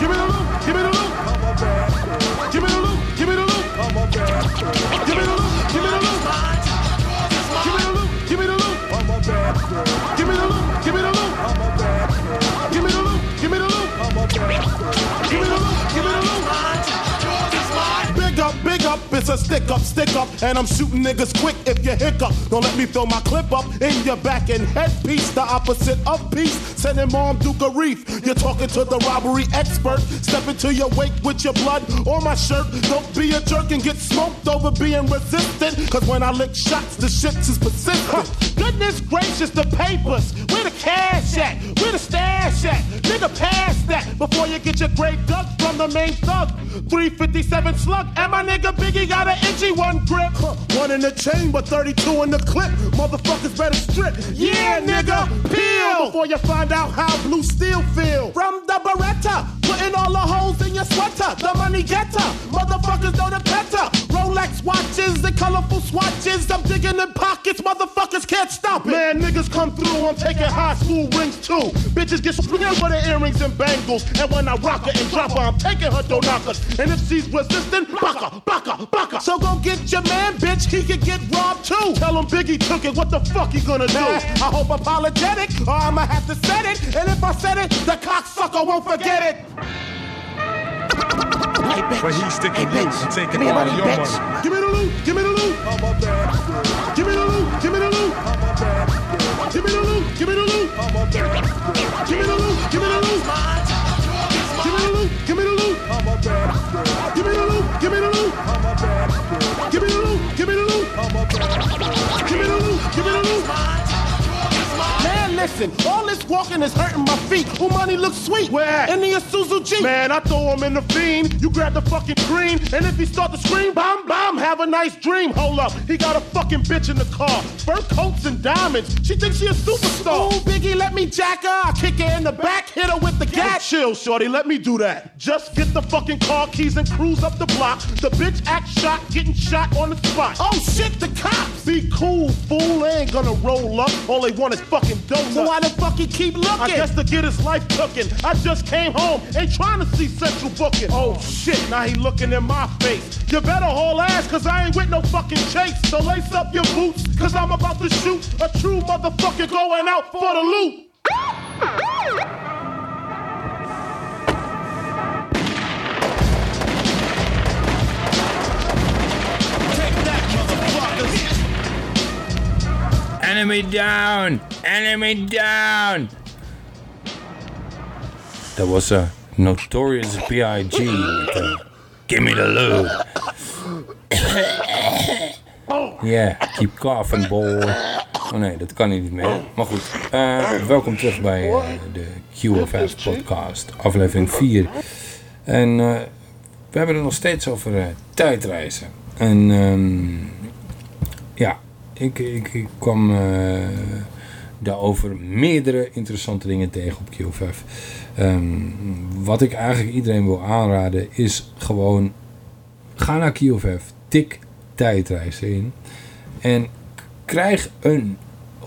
Give me the loot, give me the loot. Give me the loot, give me the loot. Give me the loot, give me the loot. Give me the loot, give me the loot. Give me the loot, up, it's a stick up, stick up, and I'm shooting niggas quick if you hiccup. Don't let me throw my clip up in your back and headpiece, the opposite of peace. Sending mom Duke a reef. You're talking to the robbery expert. Step into your wake with your blood or my shirt. Don't be a jerk and get smoked over being resistant. Cause when I lick shots, the shits is persistent. Huh. Goodness gracious, the papers. Where the cash at? Where the stash at? Nigga, pass that before you get your grave dug from the main thug. 357 slug, and my nigga Biggie got an itchy one grip. One in the chamber, 32 in the clip. Motherfuckers better strip. Yeah, nigga, peel before you find out how blue steel feel. From the Beretta, putting all the holes in your sweater. The money getter, motherfuckers know the better. Rolex watches and colorful swatches. I'm digging in pockets, motherfuckers can't stop it. Man, niggas come through, I'm taking high school rings too. Bitches get screwed for their earrings and bangles. And when I rock her and drop her, I'm taking her knockers. And if she's resistant, baka, baka, baka. So go get your man, bitch, he could get robbed too. Tell him Biggie took it, what the fuck he gonna do? I hope apologetic, or I'ma have to set it. And if I said it, the cocksucker won't forget it. But he's sticking Hey, you bitch. and taking Give me your all money, your bitch. money. Give me the loot, give me the loot. Give me the loot, give me the loot. Give me the loot, give me the loot. Give me the loot, give me the loot. Give me the loot, give me the loot. I'm a Give me the loot, give me the loot. Give me the loot, give me the loot. Give me the loot, give me the loot. Listen, all this walking is hurting my feet. Who money looks sweet? Where? In the Isuzu Jeep. Man, I throw him in the fiend. You grab the fucking green, and if he start to scream, bomb, bomb, have a nice dream. Hold up, he got a fucking bitch in the car. Fur coats and diamonds. She thinks she a superstar. Ooh, Biggie, let me jack her. I kick her in the back, hit her with the gas. chill, shorty, let me do that. Just get the fucking car keys and cruise up the block. The bitch act shot, getting shot on the spot. Oh shit, the cops. Be cool, fool. They ain't gonna roll up. All they want is fucking donuts. So why the fuck he keep looking? I guess to get his life cooking. I just came home, ain't trying to see central booking. Oh shit, now he looking in my face. You better haul ass, cause I ain't with no fucking chase. So lace up your boots, cause I'm about to shoot a true motherfucker going out for the loot. Enemy down! Enemy down! Dat was a Notorious B.I.G. eh, Give me the loot. Yeah, keep coughing boy. Oh nee, dat kan niet meer. Maar goed, eh, welkom terug bij eh, de QFF podcast, aflevering 4. En eh, we hebben het nog steeds over tijdreizen. En ehm, ja, ik, ik, ik kwam eh, daarover meerdere interessante dingen tegen op QFF. Ehm, wat ik eigenlijk iedereen wil aanraden is gewoon ga naar QFF, tik tijdreizen in en krijg een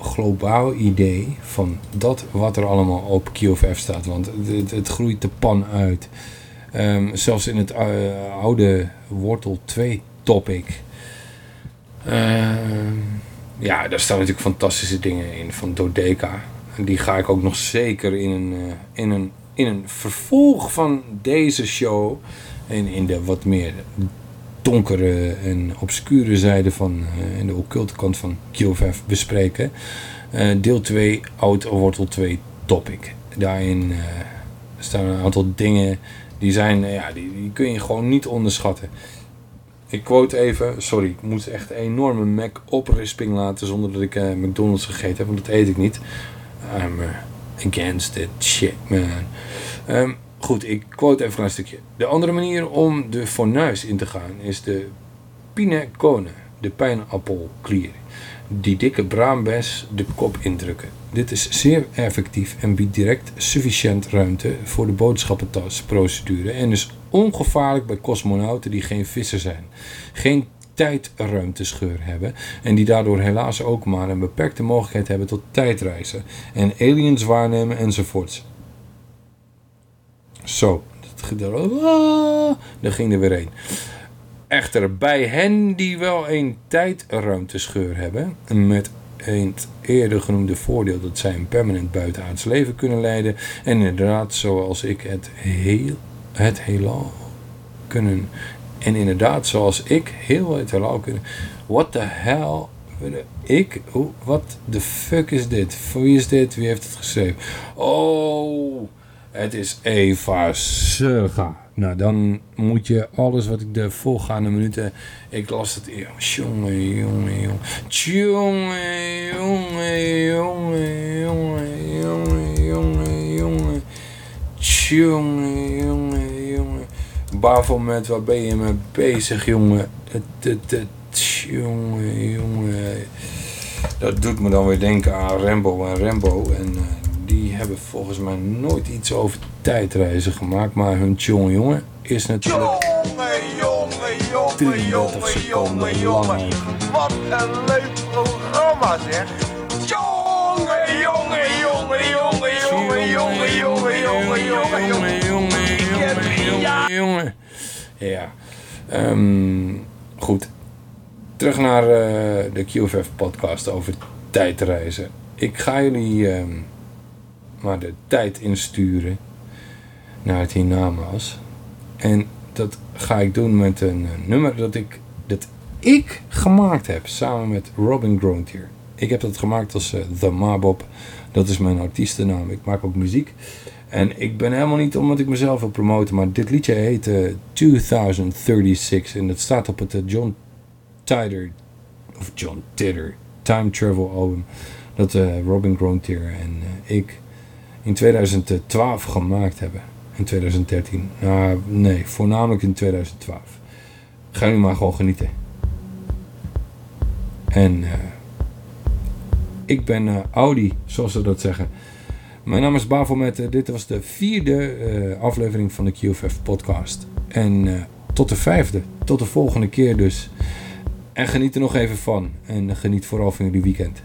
globaal idee van dat wat er allemaal op QFF staat. Want het, het, groeit de pan uit. Ehm, zelfs in het eh, oude Wortel 2 topic. Ehm, ja, daar staan natuurlijk fantastische dingen in van Dodeca. En die ga ik ook nog zeker in een, eh, in een, in een vervolg van deze show. En in de wat meer donkere en obscure zijde van eh, en de occulte kant van QFF bespreken. Eh, deel 2, oud wortel 2 topic. Daarin eh, staan een aantal dingen die zijn, eh, ja, die, die kun je gewoon niet onderschatten. Ik quote even, sorry, ik moet echt een enorme Mac oprisping laten zonder dat ik eh, McDonald's gegeten heb, want dat eet ik niet. I'm eh, against that shit, man. Ehm, goed, ik quote even een stukje. De andere manier om de fornuis in te gaan is de pine cone, de pijnappelklier. Die dikke braambes de kop indrukken. Dit is zeer effectief en biedt direct sufficiënt ruimte voor de boodschappentasprocedure en is ongevaarlijk bij cosmonauten die geen visser zijn, geen tijdruimtescheur hebben en die daardoor helaas ook maar een beperkte mogelijkheid hebben tot tijdreizen en aliens waarnemen enzovoorts. Zo. Ah, daar ging er weer een. Echter, bij hen die wel een tijdruimtescheur hebben, met een eerder genoemde voordeel dat zij een permanent buitenaards leven kunnen leiden en inderdaad, zoals ik het heel het heelal kunnen en inderdaad, zoals ik heel het heelal kunnen. What the hell? Ik? Wat de fuck is dit? Voor wie is dit? Wie heeft het geschreven? Oh, het is Eva Surga. Nou, dan moet je alles wat ik de voorgaande minuten... Ik las het... Jongen, jongen, jongen, jongen, jongen, jongen, jongen, jongen. Jongen, jongen, jongen. Baphomet, waar ben je mee bezig, jongen? Het, het, het, jongen, jongen. Dat doet me dan weer denken aan Rambo en Rambo. En uh, die hebben volgens mij nooit iets over tijdreizen gemaakt. Maar hun tjonge jongen is natuurlijk... Jongen, jongen, jongen, jongen, jongen, jongen. Wat een leuk programma zeg. Jongen, jongen, jongen, jongen, jongen, jongen, jongen, jongen, jongen, ja. Jongen. Ja. Ehm, goed. Terug naar eh, de QFF podcast over tijdreizen. Ik ga jullie ehm, maar de tijd insturen naar het hiernamaals. En dat ga ik doen met een eh, nummer dat ik, dat ik gemaakt heb samen met Robin Grontier. Ik heb dat gemaakt als eh, The Mabob. Dat is mijn artiestennaam. Ik maak ook muziek. En ik ben helemaal niet omdat ik mezelf wil promoten, maar dit liedje heet eh, 2036 en dat staat op het eh, John Tider, of John Titter, Time Travel album, dat eh, Robin Grontier en eh, ik in 2012 gemaakt hebben. In 2013. Nou, nee, voornamelijk in 2012. Ga nu maar gewoon genieten. En eh, ik ben eh, Audi, zoals ze dat zeggen. Mijn naam is Bafelmet. Eh, dit was de vierde eh, aflevering van de QFF podcast. En eh, tot de vijfde. Tot de volgende keer dus. En geniet er nog even van. En geniet vooral van jullie weekend.